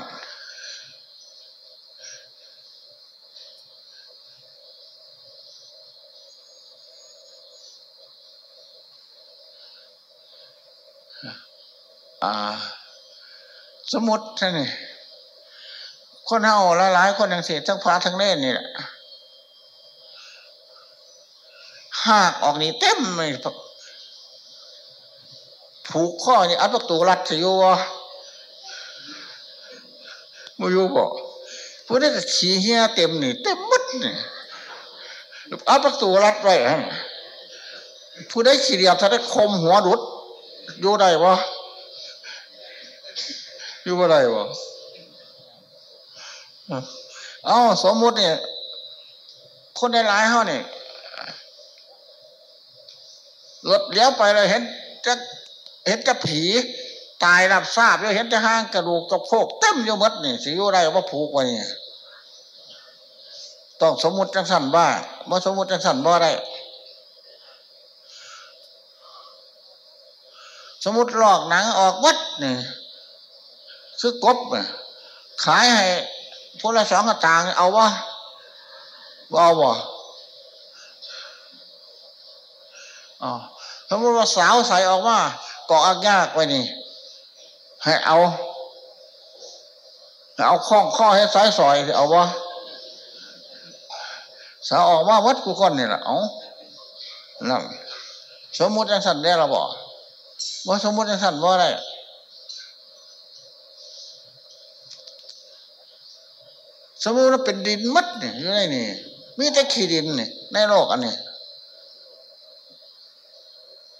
สมุดท่านนี่คนเฮาหลายๆคนทั้งเศษทั้งพระทั้งเล่นนี่แหละหากออกนี่เต็มเลยผูกข้อนี่อัดประตูรัดสอยู่วะมาอยู่บ่ผู้ได้ขี้เหี้ยเต็มนี่เต็มมัดนี่อัดประตูรัดไว้ฮะผู้ได้ขี้เดียวถ้าได้คมหัวดุดอยู่ได้ว อยู่อะไรวะเอาสมมุติเนี่ย คนในร้ายเขาเนี่ยรถเลี้ยวไปเลยเห็นจะเห็นจะผีตายรับทราบอยู่เห็นแต่ห้างกระดูกกระโพกเต็มอยู่มดนี่สิอยู่ได้ว่าผูกไว้นี่ยต้องสมมุติจังสันบ้าว่าสมมุติจังสันบ่ได้สมมติหลอกหนังออกวัดเนี่ย คือกบขายให้พวกละสองกระต่างเอาวะบ่เอาบ่อ๋อสมมติว่าสาวใส่ออกมาเกาะยากไว้นี่ ให้เอาเอาข้องข้อให้สายสอยเอาวะสาวออกมาวัดกูคนนี่แหละเอาสมมติจังสันได้เราบอกว่าสมมติจังสันว่าอะได้ มมติว่าเป็นดินมัดเนี่ยอยู่ในนี่มีแต่ขี้ดินเนี่ยในโลกอันนี้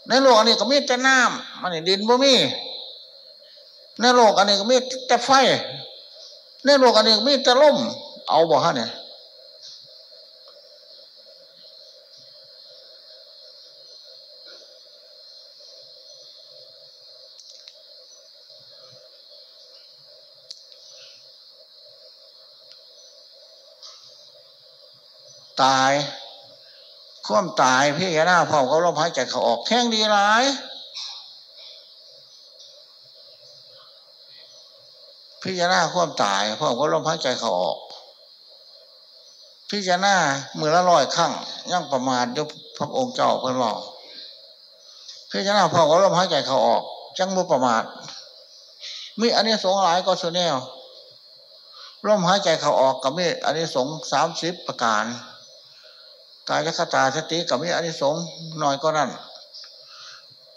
ในโลกอันนี้ก็มีแต่น้ำมันนี่ดินบ่มีในโลกอันนี้ก็มีแต่ไฟในโลกอันนี้ก็มีแต่ลมเอาบ่ฮะเนี่ย ตายคว่ำตายพี่แกหน้าพ่อเขาลมหายใจเขาออกแข้งดีร้ายพี่แกหน้าคว่ำตายพ่อเขาลมหายใจเขาออกพี่แกหน้ามือละลอยข้างย่างประมาทยกพระองค์เจ้าเพื่อนบอกพี่แกหน้าพ่อเขาลมหายใจเขาออกจังมุประมาทมีอันนี้สงหลายก็สุเนลลมหายใจเขาออกกับมีอันนี้สงสามสิบประการ กายคตาสติกับมีอนิสงส์น้อยก็นั่น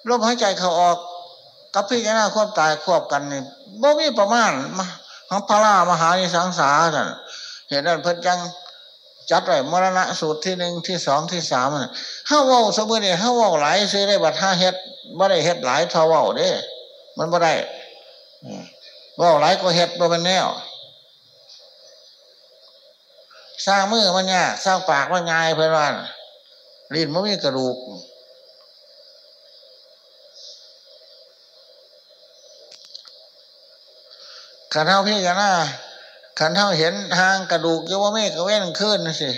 ลมหายใจเขาออก กับพี่แกหน้าควบตายควบกันนี่บ่มีประมาณมาของพระรามหานิสังสาท่านเห็นนั่นเพิ่นจังจัดไว้มรณะสูตรที่หนึ่งที่สองที่สามห้าว่าสมมติเนี่ยห้าว่าหลายซื้อได้บัตรห้าเฮ็ดบ่ได้เฮ็ดหลายเท่าว่าเด้ มันบ่ได้ว่าหลายก็เฮ็ดบ่เป็นแนว สร้างมือมันเนี่ยสร้างปากมันง่ายเพื่อนว่าลิ้นมันมีกระดูกขันเท่าพี่กันนะขันเท่าเห็นทางกระดูกเยว่าไม่กระเว้นขึ้นสิ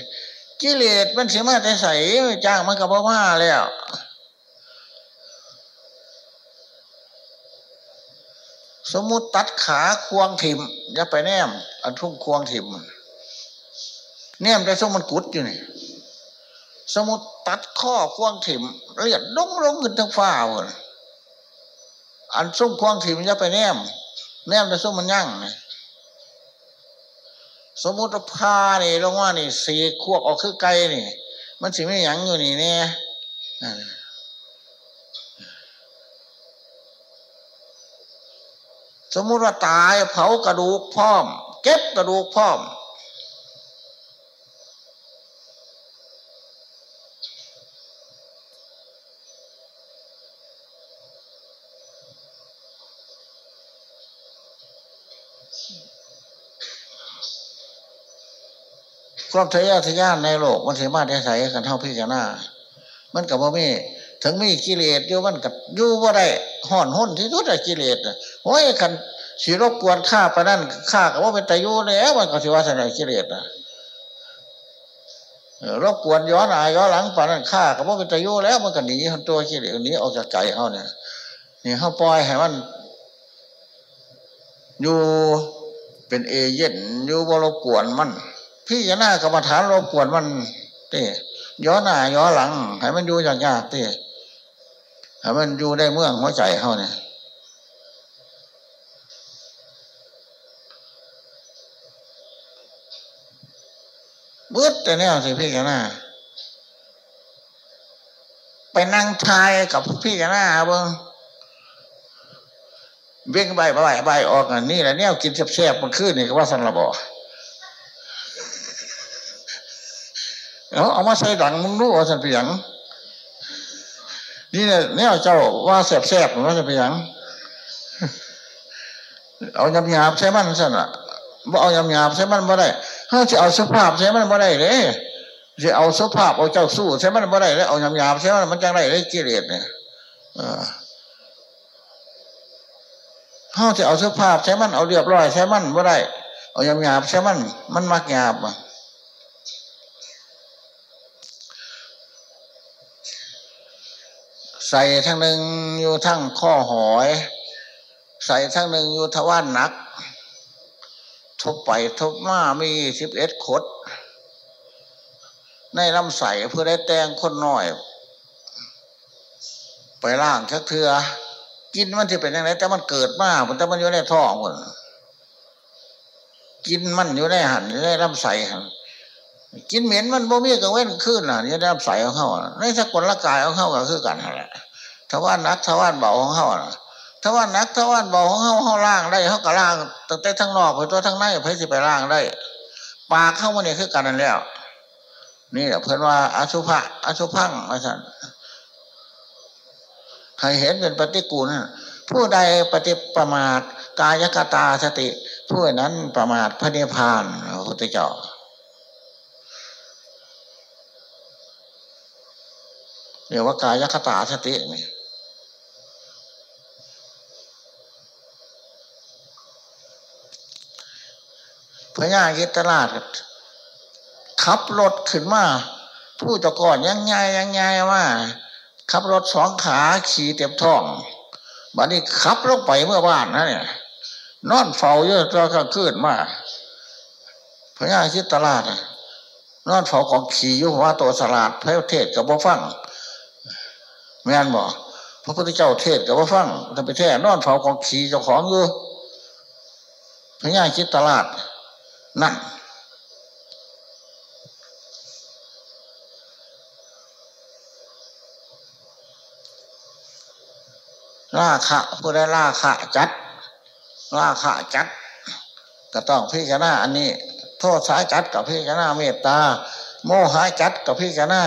กิเลสมันเสียมาแต่ใส่จ้างมันกับพ่าแล้วสมมุติตัดขาควงถิ่มอย่าไปแนมอันทุ่งควงถิ่ม เนี่ยมันได้สมมันกุดอยู่นี่สมุดตัดข้อควงถิ่มเลียดลงลงขึ้นทั้งฟ้าเลยอันส้มควงถิ่มจะไปแนม แนมได้ส้มมันยั่งนี่สมมติพานี่ลงว่านี่สีควกออกคือไกลนี่ มันสิไม่ยั้งอยู่นี่เนี่ยสมมติว่าตายเผากระดูกพร้อม เก็บกระดูกพร้อม ความทะยาทะยานในโลกมันสามารถได้ใส่กันเท่าพี่กันหน้ามันกับว่ามีถึงมีกิเลสอยู่มันกับอยู่ว่าได้ห่อนหุนที่ทุกแต่กิเลสโอ้ยคันสีรบกวนข้าไปนั่นข้ากับว่าเป็นตายุแล้วมันก็สิว่าสนกิเลสนะรบกวนย้อนอายย้อนหลังไปนั่นข้ากับว่าเป็นตายุแล้วมันก็หนีตัวกิเลสนี้ออกจากใจเขาเนี่ยนี่เขาปล่อยให้มันอยู่เป็นเอเย่นอยู่บรบกวนมัน พี่จะหน้ากรรมฐานรบกวนมันเต้ย้อนหน้าย้อนหลังให้มันอยู่อย่างยากเต้ให้มันอยู่ได้เมื่องหัวใจเขาเนี่ยบืดแต่แนวสิพี่กันหน้าไปนั่งทายกับพี่กันหน้าเบิ้งเบี้ยงใบใบใบออกอันนี้แหละเนี่ยกินแซ่บๆมันขึ้นนี่ก็ว่าสันระบอก เอาเอามาใส่ดังมึงรู้ว่าสันเปียงนี่เนี่ยเนี่ยเจ้าว่าแสบแสบว่าสันเปียงเอายำหยาบใช้มันสันอะบ่เอายำหยาบใช้มันบ่ได้ถ้าจะเอาสภาพใช้มันบ่ได้เลยจะเอาสภาพเอาเจ้าสู้ใช้มันบ่ได้เลยเอายำหยาบใช้มันมันจังไรเลยกิเลสเนี่ยาจะเอาเสื้อผ้าใช้มันเอาเรียบร้อยใช้มันว่าได้เอายำหยาบใช้มันมันมักหยาบ ใส่ทั้งหนึ่งอยู่ทั้งข้อหอย ใส่ทั้งหนึ่งอยู่ทวารหนัก ทบไปทบมามีสิบเอ็ดขด ในลำใส่เพื่อได้แตงคนน้อย ไปล่างชักเถือ กินมันจะเป็นยังไงแต่มันเกิดมาแต่มันอยู่ในท้องหมดกินมันอยู่ในหันอยู่ในลำใส่หัน กินเหม็นมันโมมีกังเว้นขึ้นอะอยู่ในลำใส่ของเขาในสกุลละกายของเขาก็คือกันแหละทว่านักทว่าเบาของเขาถ้าว่านักถ้าว่าเบาของเขาเขาล่างได้เขาก็ล่างตั้งแต่ทั้งนอกไปตัวทั้งในเพื่อสิไปล่างได้ ปากเข้ามาเนี่ยคือกันนั่นแล้ว นี่แหละเพื่อนว่าอสุภะอสุพังอาจารย์ใครเห็นเป็นปฏิกูลผู้ใดปฏิประมาทกายกตาสติ ผู้นั้นประมาทพระเนพานพระพุทธเจ้า เรียกว่ากายคตาสตินี่พญากิตลาดขับรถขึ้นมาผู้ตะก่อนยังไงยังไงว่าขับรถสองขาขี่เต็มท้องบัดนี้ขับลงไปเมื่อบ้านนะเนี่ยนอนเฝ้าเยอะตัวก็ขึ้นมาพญาคิดตลาดนอนเฝ้าของขี่ยู่ว่าตัวสลาดพระเทศกับบ่ฟัง แม่นบอกพระพุทธเจ้าเทศกับว่าฟังทำไปแท้นอนเฝ้าของขี่เจ้าของอยู่พญาคิดตลาดนั่นล่าขะผู้ได้ล่าขะจัดล่าขะจัด ก็ต้องพิจารณาอันนี้ โทษสายจัดกับพิจารณาเมตตา โมหายจัดกับพิจารณา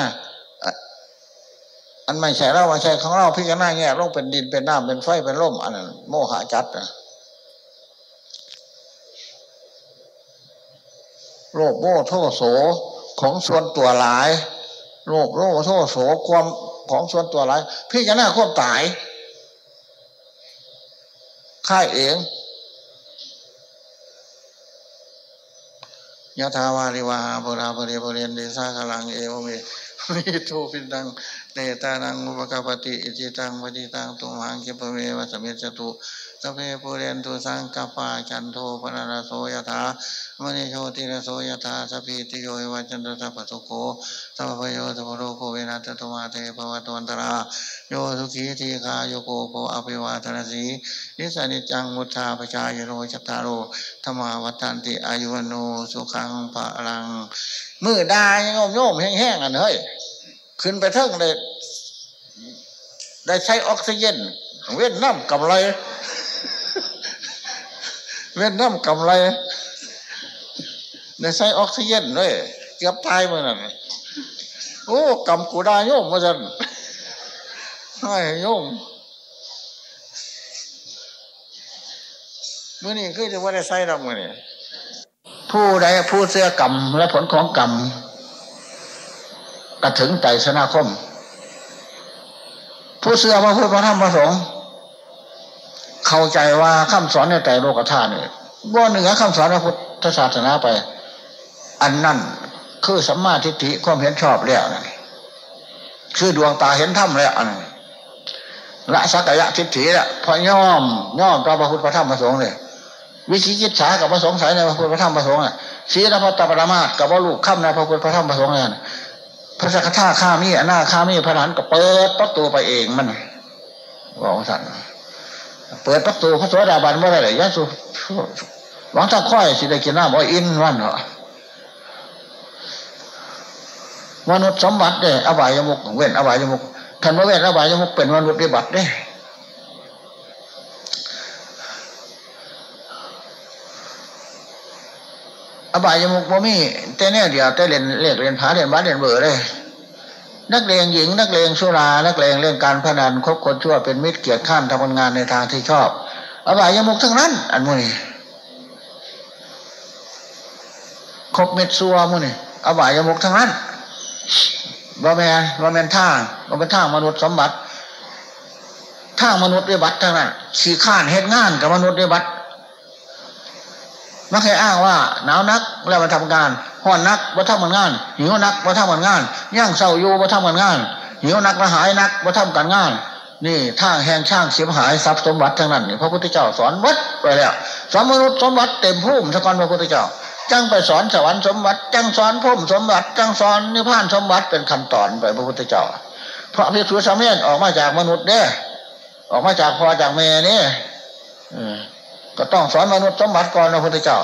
อันไม่ใช่เราไม่ใช่ของเราพิจารณาแง่ลงเป็นดินเป็นน้ำเป็นไฟเป็นลมอันนั้นโมหะจัดนะโลกโมโทโสของส่วนตัวหลายโลกโลโทโสความของส่วนตัวหลายพิจารณาควบตายค่ายเองยะทาวาริวาบราบริบริเนเดสาคลังเอวเม นิโทปิดังเนตานังอุปกปติอิจิตังปฏิตังตุมังกิปเมวัสมิจตุสเพปุเรนตุสังกปาจันโทปนารโสยถามณีโชติระโสยถาสพีติโยวัจันตสัพพโกสัพพโยสัพโรโคเวนัตตุมาเทภวตวันตราโยสุขีทีคาโยโกโกอภิวาทนาสีนิสานิจังมุทาปชายโรจัตตาโรธรรมาวัฏานติอายุวโนสุขังภะลัง มือด้โยมโยมแห้งๆอันเฮ้ยขึ้นไปเทิงเลยได้ใช้ออกซิเจนเว้นน้ำกับไร เว้นน้ำกับไรได้ใช้ออกซิเจนด้วยเกือบตายเมื่อนั้นโอ้กำกูได้โยมมาจันให้โยมเมื่อนี้คือจะว่าได้ใช้ดอกมื่อนี้ ผู้ใดผู้เสื้อกรรมและผลของกรรมกระถึงใจสนาคม ผู้เสื้อพระพุทธพระธรรมพระสงฆ์เข้าใจว่าคำสอนในแต่โลกธาตุนี่ว่าเหนือคำสอนพระพุทธศาสนาไป อันนั่นคือสัมมาทิฏฐิความเห็นชอบแล้วนั่นคือดวงตาเห็นธรรมแล้วอันละสักยะทิฏฐิละพอย่อมย่อมต่อพระพุทธพระธรรมพระสงฆ์เลย วิชิจิตสากับพระสงฆ์สายในพระพุทธพระธรรมพระสงฆ์อะศีลพัตตปรมาตกับว่าลูกข้ามในพระพุทธพระธรรมพระสงฆ์เนี่ยพระสักท่าข้ามีหน้าข้ามีพระหลานก็เปิดประตูไปเองมันบอกสั่นเปิดประตูพระสวัสดาบันเมื่อไรยะสุหวังถ้าค่อยสิได้กินหน้าบ่อินวันเหรอมนุษย์สมบัติเด้อบายยมุกเว้นอบายยมุกท่านว่าเว้นอบายยมุกเป็นมนุษย์ปฏิบัติเด้ อบายยมุกบ่มีแต่เนี่ยเดียวแต่เรียนเรียกเรียนผาเรียนบ้านเรียนเบอร์เลยนักเลงหญิง นักเลงสุรานักเลงเล่นการพนันคบคนชั่วเป็นมิตรเกียรติข้ามทำงานในทางที่ชอบอบายยมุกทั้งนั้น อันมุนีคบเม็ดซัวมุนี่อบายยมุกทั้งนั้นบ่แมนบ่แมนท่าบ่เป็นท่ามนุษย์สมบัติท่ามนุษย์ด้วยบัตรทั้งนั้นขี่ข้านเหตุงานกับมนุษย์ด้วยบัตร มักให้อ้างว่าหนาวนักแล้วมาทำงานห้อนนักว่าทำงานหิวนักว่าทำงานย่างเศร้าอยู่ว่าทำงานหิวนักละหายนักว่าทำการงาน นี่ท่าแห่งช่างเสียหายทรัพย์สมบัติทั้งนั้นพระพุทธเจ้าสอนวัดไปแล้วสอนมนุษย์สมบัติเต็มพุ่มสกอนพระพุทธเจ้าจังไปสอนสวรรค์สมบัติจังสอนพุ่มสมบัติจังสอนนิพพานสมบัติเป็นคำตอนไปพระพุทธเจ้าเพราะพิสุสามเณรออกมาจากมนุษย์เนี่ยออกมาจากพ่อจากแม่นี่ย ก็ต้องสอนมนุษย์สมบัติก่อนพระพุทธเจ้า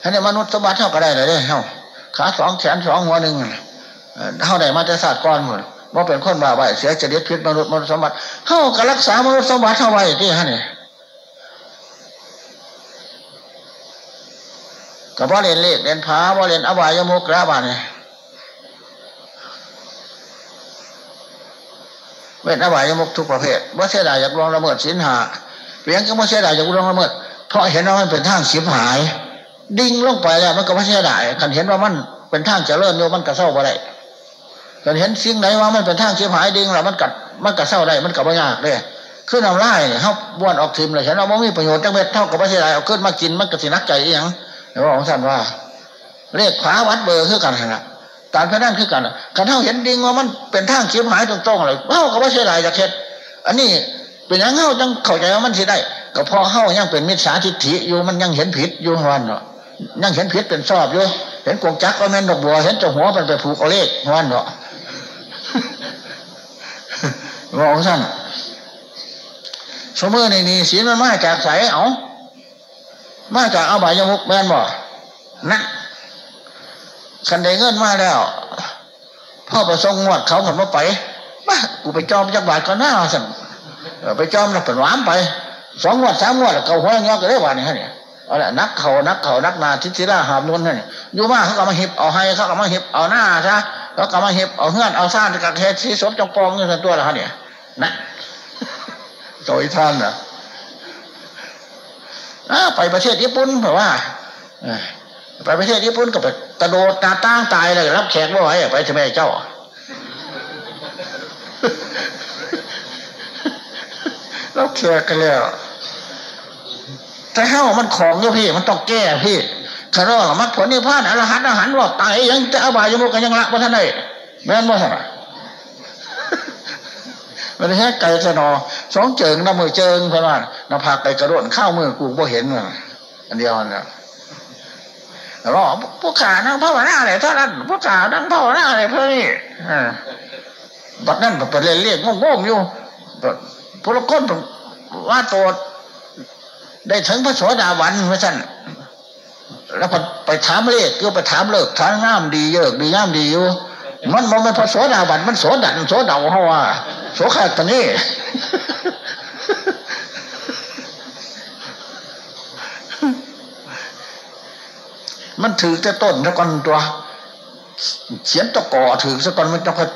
ให้ในมนุษย์สมบัติเท่าก็ได้เลยเท่าขาสองแขนสองหัวหนึ่งเท่าไหนมาจะศาสตร์ก้อนหมดว่าเป็นคนบาใบเสียจะเด็ดพิษมนุษย์มนุษย์สมบัติเท่ากับรักษามนุษย์สมบัติเท่าไว้ที่ฮะเนี่ยกับว่าเรียนเลขเรียนพาว่าเรียนอบายมุกระบาเนี่ย เว้นอบายมุกทุกประเภทว่าเสียดายจากลองละเมิดสินหาเพียงก็ว่าเสียดายจากลองละเมิด เพราะเห็นว่ามันเป็นทางเสิบหาย ดิ่งลงไปแล้วมันก็ไม่เสียดายคันเห็นว่ามันเป็นทางเจริญโยมันกระเศร้าอะไรคันเห็นสิ่งไหนว่ามันเป็นทางเสิบหายดิ่งแล้วมันกัดมันกระเศร้าได้มันกับไม่ยากเลยขึ้นเอาไล่เขาบ้วนออกทิมเลยเห็นว่ามันมีประโยชน์จังเม็ดเท่ากับไม่เสียดายเอาขึ้นมากินมันก็สินักใจอย่างเดี๋ยวของท่านว่าเลขขวาวัดเบอร์คือกันนะ การพนันคือกันการเท่าเห็นดิ่งว่ามันเป็นทางเชียบหายตรงๆเลยเท่ากับว่าเสียดายจากเข็ดอันนี้เป็นยังเท่าจังเข้าใจว่ามันเสียได้ ก็พอเข้ายังเป็นมิจฉาทิฏฐิอยู่มันยังเห็นผิดอยู่วันเนาะยังเห็นผิดเป็นชอบอยู่เห็นกงจักก็แม่นดอกบัว เห็นเจ้าหัวมันไปผูกเอาเลขวันเนาะมองสั้นสมมติในนี้ศีลมันมาจากใสเอามาจากเอาใบยมุกแม่นบ่นะ คันได้เงินมาแล้วพ่อไปส่งงวดเขาผลมาไปมากูไปจอมจักบาทก็น่าสั่งไปจอมแล้วเป็นหวานไปสองงวดสามงวดเขาหัวงอกก็ได้บาทนี่ฮะเนี่ยเอาละนักเขานักเขานักนาทิศิราหามนวลนี่อยู่มาเขาก็มาหิบเอาให้เขาก็มาหิบเอาหน้าซะเขาก็มาหิบเอาเฮือนเอาซ่านกับเทศที่สมจงปองเงินตัวละฮะเนี่ยนะโดยท่านนะไปประเทศญี่ปุ่นเพราะว่า ไปประเทศญี่ปุ่นก็ไปกระโดดตาตั้งตายเลยรับแขกไม่ไหวไปทำไมเจ้า รับแขกกันแล้วแต่เฮ้ามันของเนี่ยพี่ มันต้องแก้พี่คารอมักผลนี่พาดอรหันอาหารรอดตายยังจะอบายยมุกันยังละว่าท่านไหนแม่นว่าท่านมันแค่ไก่จะนอสองเจิงน้ำมือเจิงเพราะว่าน้ำผักไก่กระโดดข้าวมือกูบ่เห็นอันเดียวนะ รอพวกขานั่งพ่อหน้าอะไรเท่านั้นพวกขานั่งพ่อหน้าอะไรเพื่อนี่บัดนั่นไปเรียนเรียกงงๆอยู่พลก้นว่าตัวได้ถึงพระโสดาวันพระท่านแล้วไปถามเลขก็ไปถามเลิกถามงามดีเยอะดีงามดีอยู่ มันมันเป็นพระโสดาวันมันโสดันโสเดาเขาว่าโสขาดตอนนี้ มันถือแต่ต้นแล้วก่อนตัวเขียนตะกอถือสักก่อนมันจะพัด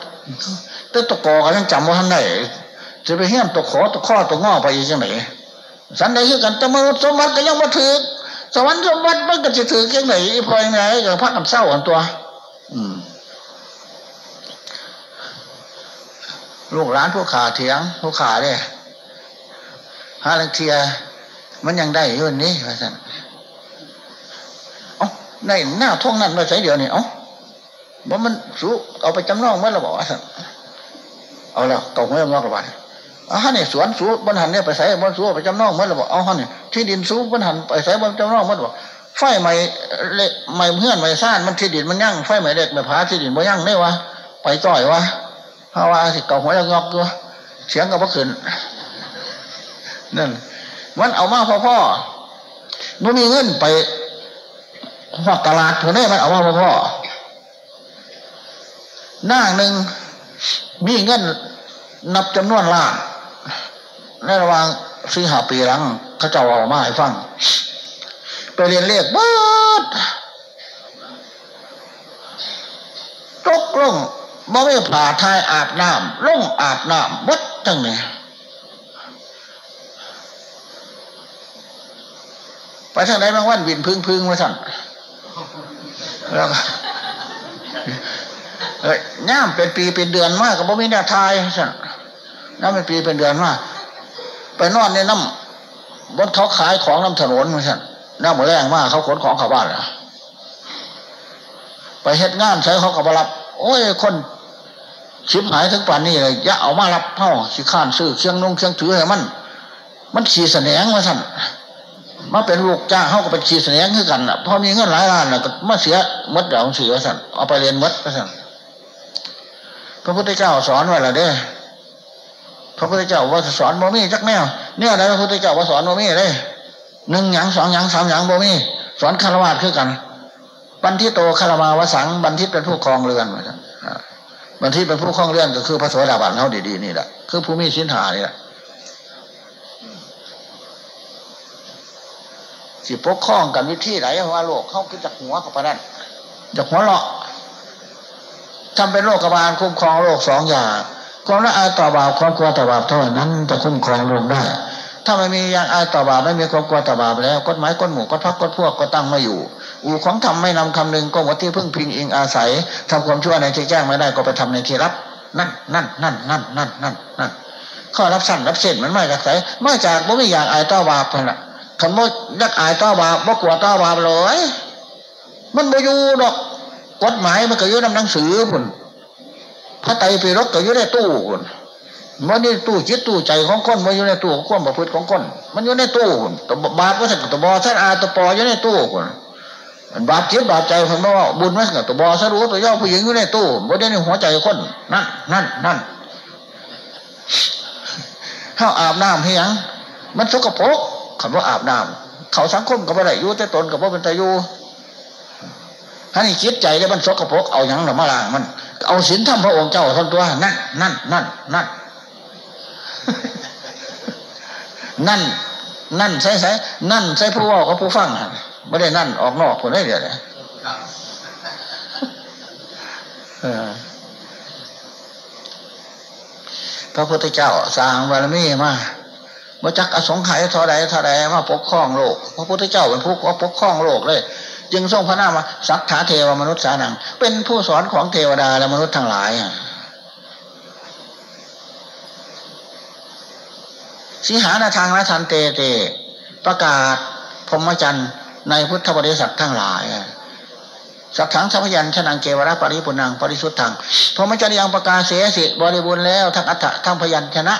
แต่ตะกอก็ยังจำว่าท่านไหนจะไปเฮี้ยนตะขอตะข้อตะง้อไปยังไงสันใดคือกันแต่มนุษย์สมบัติก็ยังมาถือสวรรค์สมบัติมันก็จะถือยังไงพอยังไงกับพระกับเศร้าอันตัว อืมลูกหลานผู้ขาเถียงผู้ขาเนี่ยฮาลังเทีย มันยังได้ยื่นนี้ว่าสัน ในหน้าท่องนั้นมาใส่เดียวนี่เอ้าว่ามันสู้เอาไปจำนองเมื่อเราบอกว่าเอาแล้วเก่าเมื่อมากกว่าอ๋อเนี่ยสวนสู้บนหันเนี่ยไปใส่บนสู้ไปจำนองเมื่อเราบอกเอาฮะเนี่ยที่ดินสู้บนหันไปใส่บนจำนองเมื่อเราบอกไฟใหม่เละใหม่เพื่อนใหม่ซ่านมันที่ดินมันยั่งไฟใหม่เด็กใหม่ผาที่ดินมันยั่งไม่วะไปจ่อยวะเพราะว่าสิเก่าหัวยังงอกตัวเสียงก็บ่ขึ้นนั่นมันเอามาพ่อพ่อมันมีเงินไป หอกตลาดผมได้มันเอามาพ่อพ่อหน้าหนึ่งมีเงินนับจำนวนล้านในระหว่างสี่หาปีหลังเขาเจ้าเอามาให้ฟัง ไปเรียนเลขบ้าตกลงบ่ไม่ผ่าทายอาบน้ำลงอาบน้ำวัดจังเนี่ยไปทางไหนบางวันวินพึ่งพึ่งมาสั่น แล้วเอ้ยย่ามเป็นปีเป็นเดือนมากกับบ่มีเนี่ยทายสั่นน้ำเป็นปีเป็นเดือนมากไปนอนในน้ำบนเขาขายของน้ำถนนมาสั่นน้ำหมดแรงมากเขาขนของเข้าบ้านอะไปเฮ็ดงานใช้เขากับรับ โอ้ยคนชิบหายถึงป่านนี้เลยยะเอามารับเท่าสิข้านซื้อเครื่องนุ่งเครื่องถือให้มัน มันขี่เสนงมาสั่น มาเป็นลูกจ้างเขาก็เป็นขี่เสนงคือกันอะพอมีเงินหลายล้านแล้วก็มาเสียมัดเดี๋ยวเสียสั่นเอาไปเรียนมัดสั่นพระพุทธเจ้าสอนไว้ละเด้พระพุทธเจ้าว่าสอนโมมี่จักแนวเนี่ยอะไรพระพุทธเจ้าว่าสอนโมมี่เลยหนึ่งหยังสองหยังสามหยังโมมี่สอนคารวะคือกันบันทิโตคารมาวสังบันทิตเป็นผู้ครองเรือนบันทิตเป็นผู้ครองเรือนก็คือพระโสดาบันเขาดีๆนี่แหละคือผู้มีสินหานี่แหละ สิปกคล้องกันวิธีไหนว่าโลกเข้าคือจากหัวกับพนันจากหัวเลาะทำเป็นโลกบาลคุ้มครองโลกสองอย่างความละอายต่อบาปความกลัวต่อบาปเท่านั้นจะคุ้มครองโลกได้ ถ้าไม่มีอย่างอายต่อบาปไม่มีความกลัวต่อบาปแล้วกฎหมายกฎหมู่กฎพักกฎพวกก็ตั้งไม่อยู่ อู่ของทำไม่นำคำหนึ่งก็หมดที่พึ่งพิงอิงอาศัยทำความชั่วในที่แจ้งไม่ได้ก็ไปทำในที่รับ นั่นนั่นนั่นนั่นนั่นนั่นนั่นข้อรับสั้นรับเส้นมันไม่จากไหนไม่จากบ่มีอย่างอายต่อบาปเท่านั้น คำว่ายักอายต่อบาบ่กลัวต่อบาเลยมันไม่อยู่ดอกกฎหมายมันก็อยู่ในหนังสือพุ่นพระไตรปิฎกก็อยู่ในตู้พุ่นมันนี่ตู้จิตตู้ใจของคนมันอยู่ในตู้ความประพฤติของคน มันอยู่ในตู้ตบาปก็สักตบอสักอาตปออยู่ในตู้พุ่นบาปจิตบาปใจคนว่าบุญไม่สักตบอสรู้ตัวย่อผู้หญิงอยู่ในตู้มันได้ในหัวใจคนนั่นนั่นนั่นข้าอาบน้ำเฮียงมันสกปรก คำว่าอาบน้ำเขาสังคมกับอะไรยู่แต่ตนกับว่าเป็นตายู่ถ้านี่คิดใจได้มันสกปรกเอาอย่างหรือมาลางมัน เอาศีลธรรมพระองค์เจ้าท่านตัวนั่นนั่นนั่นนั่นนั่นนั่นใส่ใส่นั่นใส่ผู้ว่ากับผู้ฟังไม่ได้นั่นออกนอกคนได้เดียวเลยพระพุทธเจ้าสร้างบารมีมา มาจักอสงไขยทอใดทอใดมาปกครองโลก พระพุทธเจ้าเป็นผู้ปกครองโลกเลย จึงทรงพระนามว่าสักถาเทวมนุษย์สานัง เป็นผู้สอนของเทวดาและมนุษย์ทั้งหลายสิหานาทางละทันเตเต ประกาศพรมจันทร์ในพุทธบริษัททั้งหลายสักถังสัพยัญชนะเกวราปริปุนังปริสุทธังพรมจันทร์ยังประกาศเสียสิบริบูรณ์แล้วทั้งอัฏฐะทั้งพยัญชนะ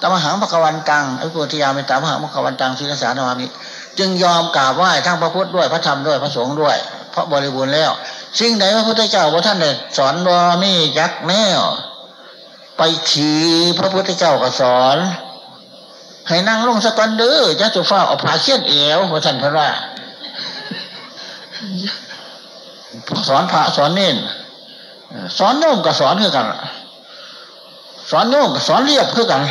ตมหังพระกวันตังไอ้ปุถิยาเมตตามหังพระกวันตังศีลสารนามิจึงยอมกราบไหว้ทั้งพระพุทธด้วยพระธรรมด้วยพระสงฆ์ด้วย เพราะบริบูรณ์แล้ว สิ่งไหนพระพุทธเจ้าพระท่านเนี่ยสอนว่ามียักแนวไปขี่พระพุทธเจ้าก็สอน ให้นั่งลงสักวันเด้อจะจุฟ้าเอาผ้าเชียนเอวพระท่านพระว่าสอนพระสอนเน้นสอนโน้มกับสอนคือกัน สอนโน้มกับสอนเรียบคือกัน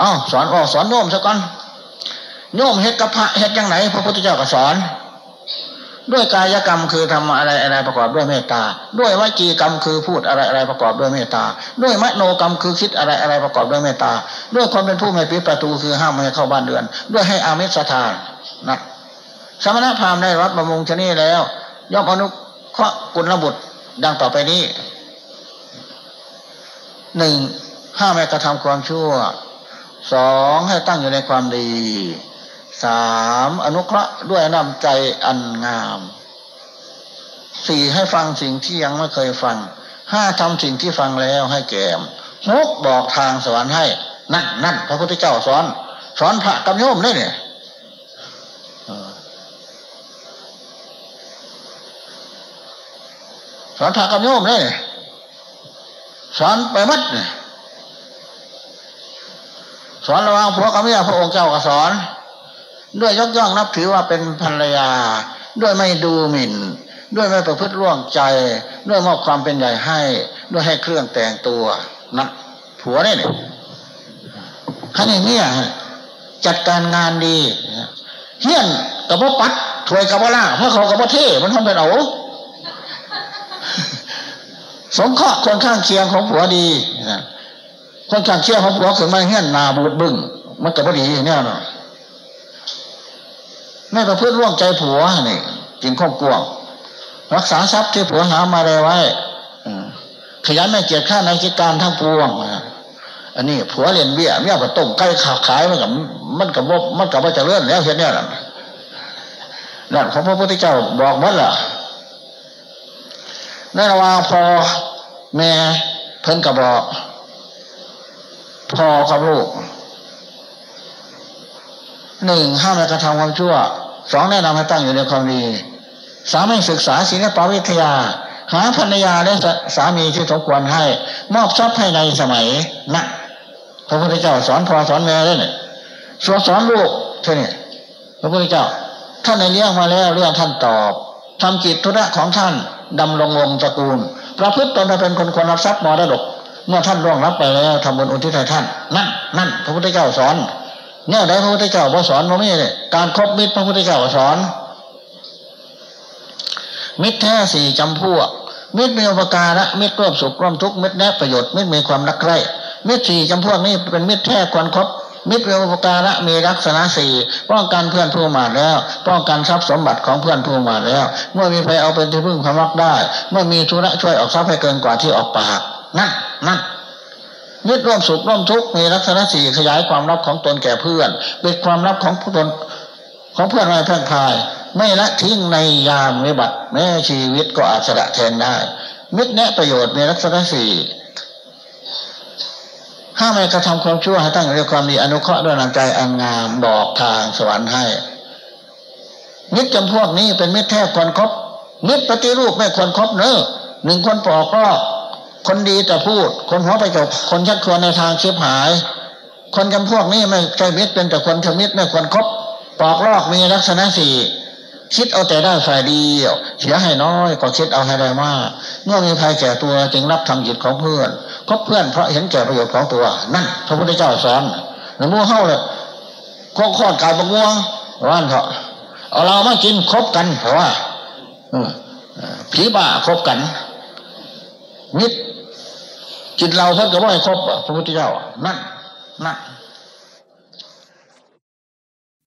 อ้าสอนออกสอนโน้มสักวันโน้มเฮ็ดกับพระเฮ็ดยังไหนพระพุทธเจ้าก็สอน ด้วยกายกรรมคือทำอะไรอะไรประกอบด้วยเมตตา ด้วยวจีกรรมคือพูดอะไรอะไรประกอบด้วยเมตตา ด้วยมโนกรรมคือคิดอะไรอะไรประกอบด้วยเมตตา ด้วยความเป็นผู้ไม่ปิดประตูคือห้ามไม่ให้เข้าบ้านเดือน ด้วยให้อามิสทานนะสมณพราหมณ์ได้รับบำรุงชนีแล้ว ย่อมอนุเคราะห์กุลบุตรดังต่อไปนี้หนึ่งห้ามไม่กระทำความชั่ว สองให้ตั้งอยู่ในความดีสามอนุเคราะห์ด้วยน้ำใจอันงามสี่ให้ฟังสิ่งที่ยังไม่เคยฟังห้าทำสิ่งที่ฟังแล้วให้แก่มหกบอกทางสวรรค์ให้ นั่นนั่นพระพุทธเจ้าสอน สอนพระกำโยมได้เนี่ยสอนพระกำโยมได้เนี่ยสอนไปมัดเนี่ย สอนระวังพระกำเมียพระองค์เจ้าก็สอน ด้วยยกย่องนับถือว่าเป็นภรรยา ด้วยไม่ดูหมิ่น ด้วยไม่ประพฤติร่วงใจ ด้วยมอบความเป็นใหญ่ให้ ด้วยให้เครื่องแต่งตัวนั่นผัวเนี่ยขันอย่างนี้จัดการงานดีเฮี้ยนกับว่าปัดถวยกับว่าล่าเพราะเขากับว่าเท่มันทำเป็นเอาสงเคราะห์คนข้างเคียงของผัวดี คนข้างเคียงของผัวขึ้นมาเฮี้ยนนาบูดบึ้งมันกับว่าดีเนี่ยเนาะไม่ประพฤติร่วงใจผัวนี่จึงข้อกวงรักษาทรัพย์ที่ผัวหามาได้ไว้ขยันไม่เกียจข้าในกิจการทั้งปวงอันนี้ผัวเรียนเบี้ยเบี้ยก็ต้มไก่ขาขายมันกับมันกับว่ามันกับว่าจะเลื่อนแล้วเช่นนี้นั่นนั่นของพระพุทธเจ้าบอกมัดล่ะนั่นว่าพอแม่เพิ่นกับบอก พอกับลูกหนึ่งห้ามกระทำความชั่วสองแนะนำให้ตั้งอยู่ในความดีสามให้ศึกษาศิลปวิทยา หาภรรยาและสามีที่สมควรให้ มอบทรัพย์ให้ในสมัยนะพระพุทธเจ้าสอนพอสอนแม่เลยเนี่ยสอนสอนลูกเท่านี้พระพุทธเจ้า ท่านในเลี้ยงมาแล้วเรื่องท่านตอบทำจิตธุระของท่านดำรงวงตระกูลประพฤติตนเป็นคนควรรับทรัพย์มรดก เมื่อท่านร่วงรับไปแล้วทำบุญอุทิศให้ท่านนั่นนั่นพระพุทธเจ้าสอนเนี่ยได้พระพุทธเจ้าสอนโนมีเนี่ยการครบมิตรพระพุทธเจ้าสอน มิตรแท้สี่จำพวก มิตรมีอุปการะมิตรร่วมสุขร่วมทุกข์มิตรแนะประโยชน์มิตรมีความรักใคร่มิตรสี่จำพวกนี้เป็นมิตรแท้ควรครบมิตรมีอุปการะมีลักษณะสี่ป้องกันเพื่อนผู้มาแล้ว ป้องกันทรัพย์สมบัติของเพื่อนผู้มาแล้ว เมื่อมีใครเอาเป็นที่พึ่งความรักได้ เมื่อมีธุระช่วยออกทรัพย์ให้เกินกว่าที่ออกปากนั่น นั่นมิตรร่วมสุขร่วมทุกข์มีลักษณะสี่ขยายความลับของตนแก่เพื่อนเป็นความลับของผู้ตนของเพื่อนไม่แพร่พาย ไม่ละทิ้งในยามวิบัติแม้ชีวิตก็อาจสละแทนได้ มิตรแนะประโยชน์มีลักษณะสี่ห้ามไม่กระทำความชั่วให้ตั้งเรื่องความดีอนุเคราะห์ด้วยน้ำใจอันงามบอกทางสวรรค์ให้ มิตรจำพวกนี้เป็นมิตรแท้ควรครบมิตรปฏิรูปไม่ควรครบเนอหนึ่งคนปอกก็ คนดีแต่พูด คนหัวไปจบคนชักชวนในทางเชียบหาย คนจำพวกนี้ไม่ใช่มิตรเป็นแต่คนทมิตรไม่ควรครบปอกลอกมีลักษณะสี่คิดเอาแต่ได้ฝ่ายดีเสียให้น้อยก็คิดเอาให้ได้มากเมื่อมีภัยแก่ตัวจึงรับทำจิตของเพื่อนคบเพื่อนเพราะเห็นแก่ประโยชน์ของตัว นั่นพระพุทธเจ้าสอนหนูเข้าเลยข้อข้อกายบะม่วงว่านเถอะเอาเรามากินคบกันเพราะว่าผีบ้าคบกันมิตร กินเราเพิ่นก็ว่าให้ครบพระพุทธเจ้านั่นนั่น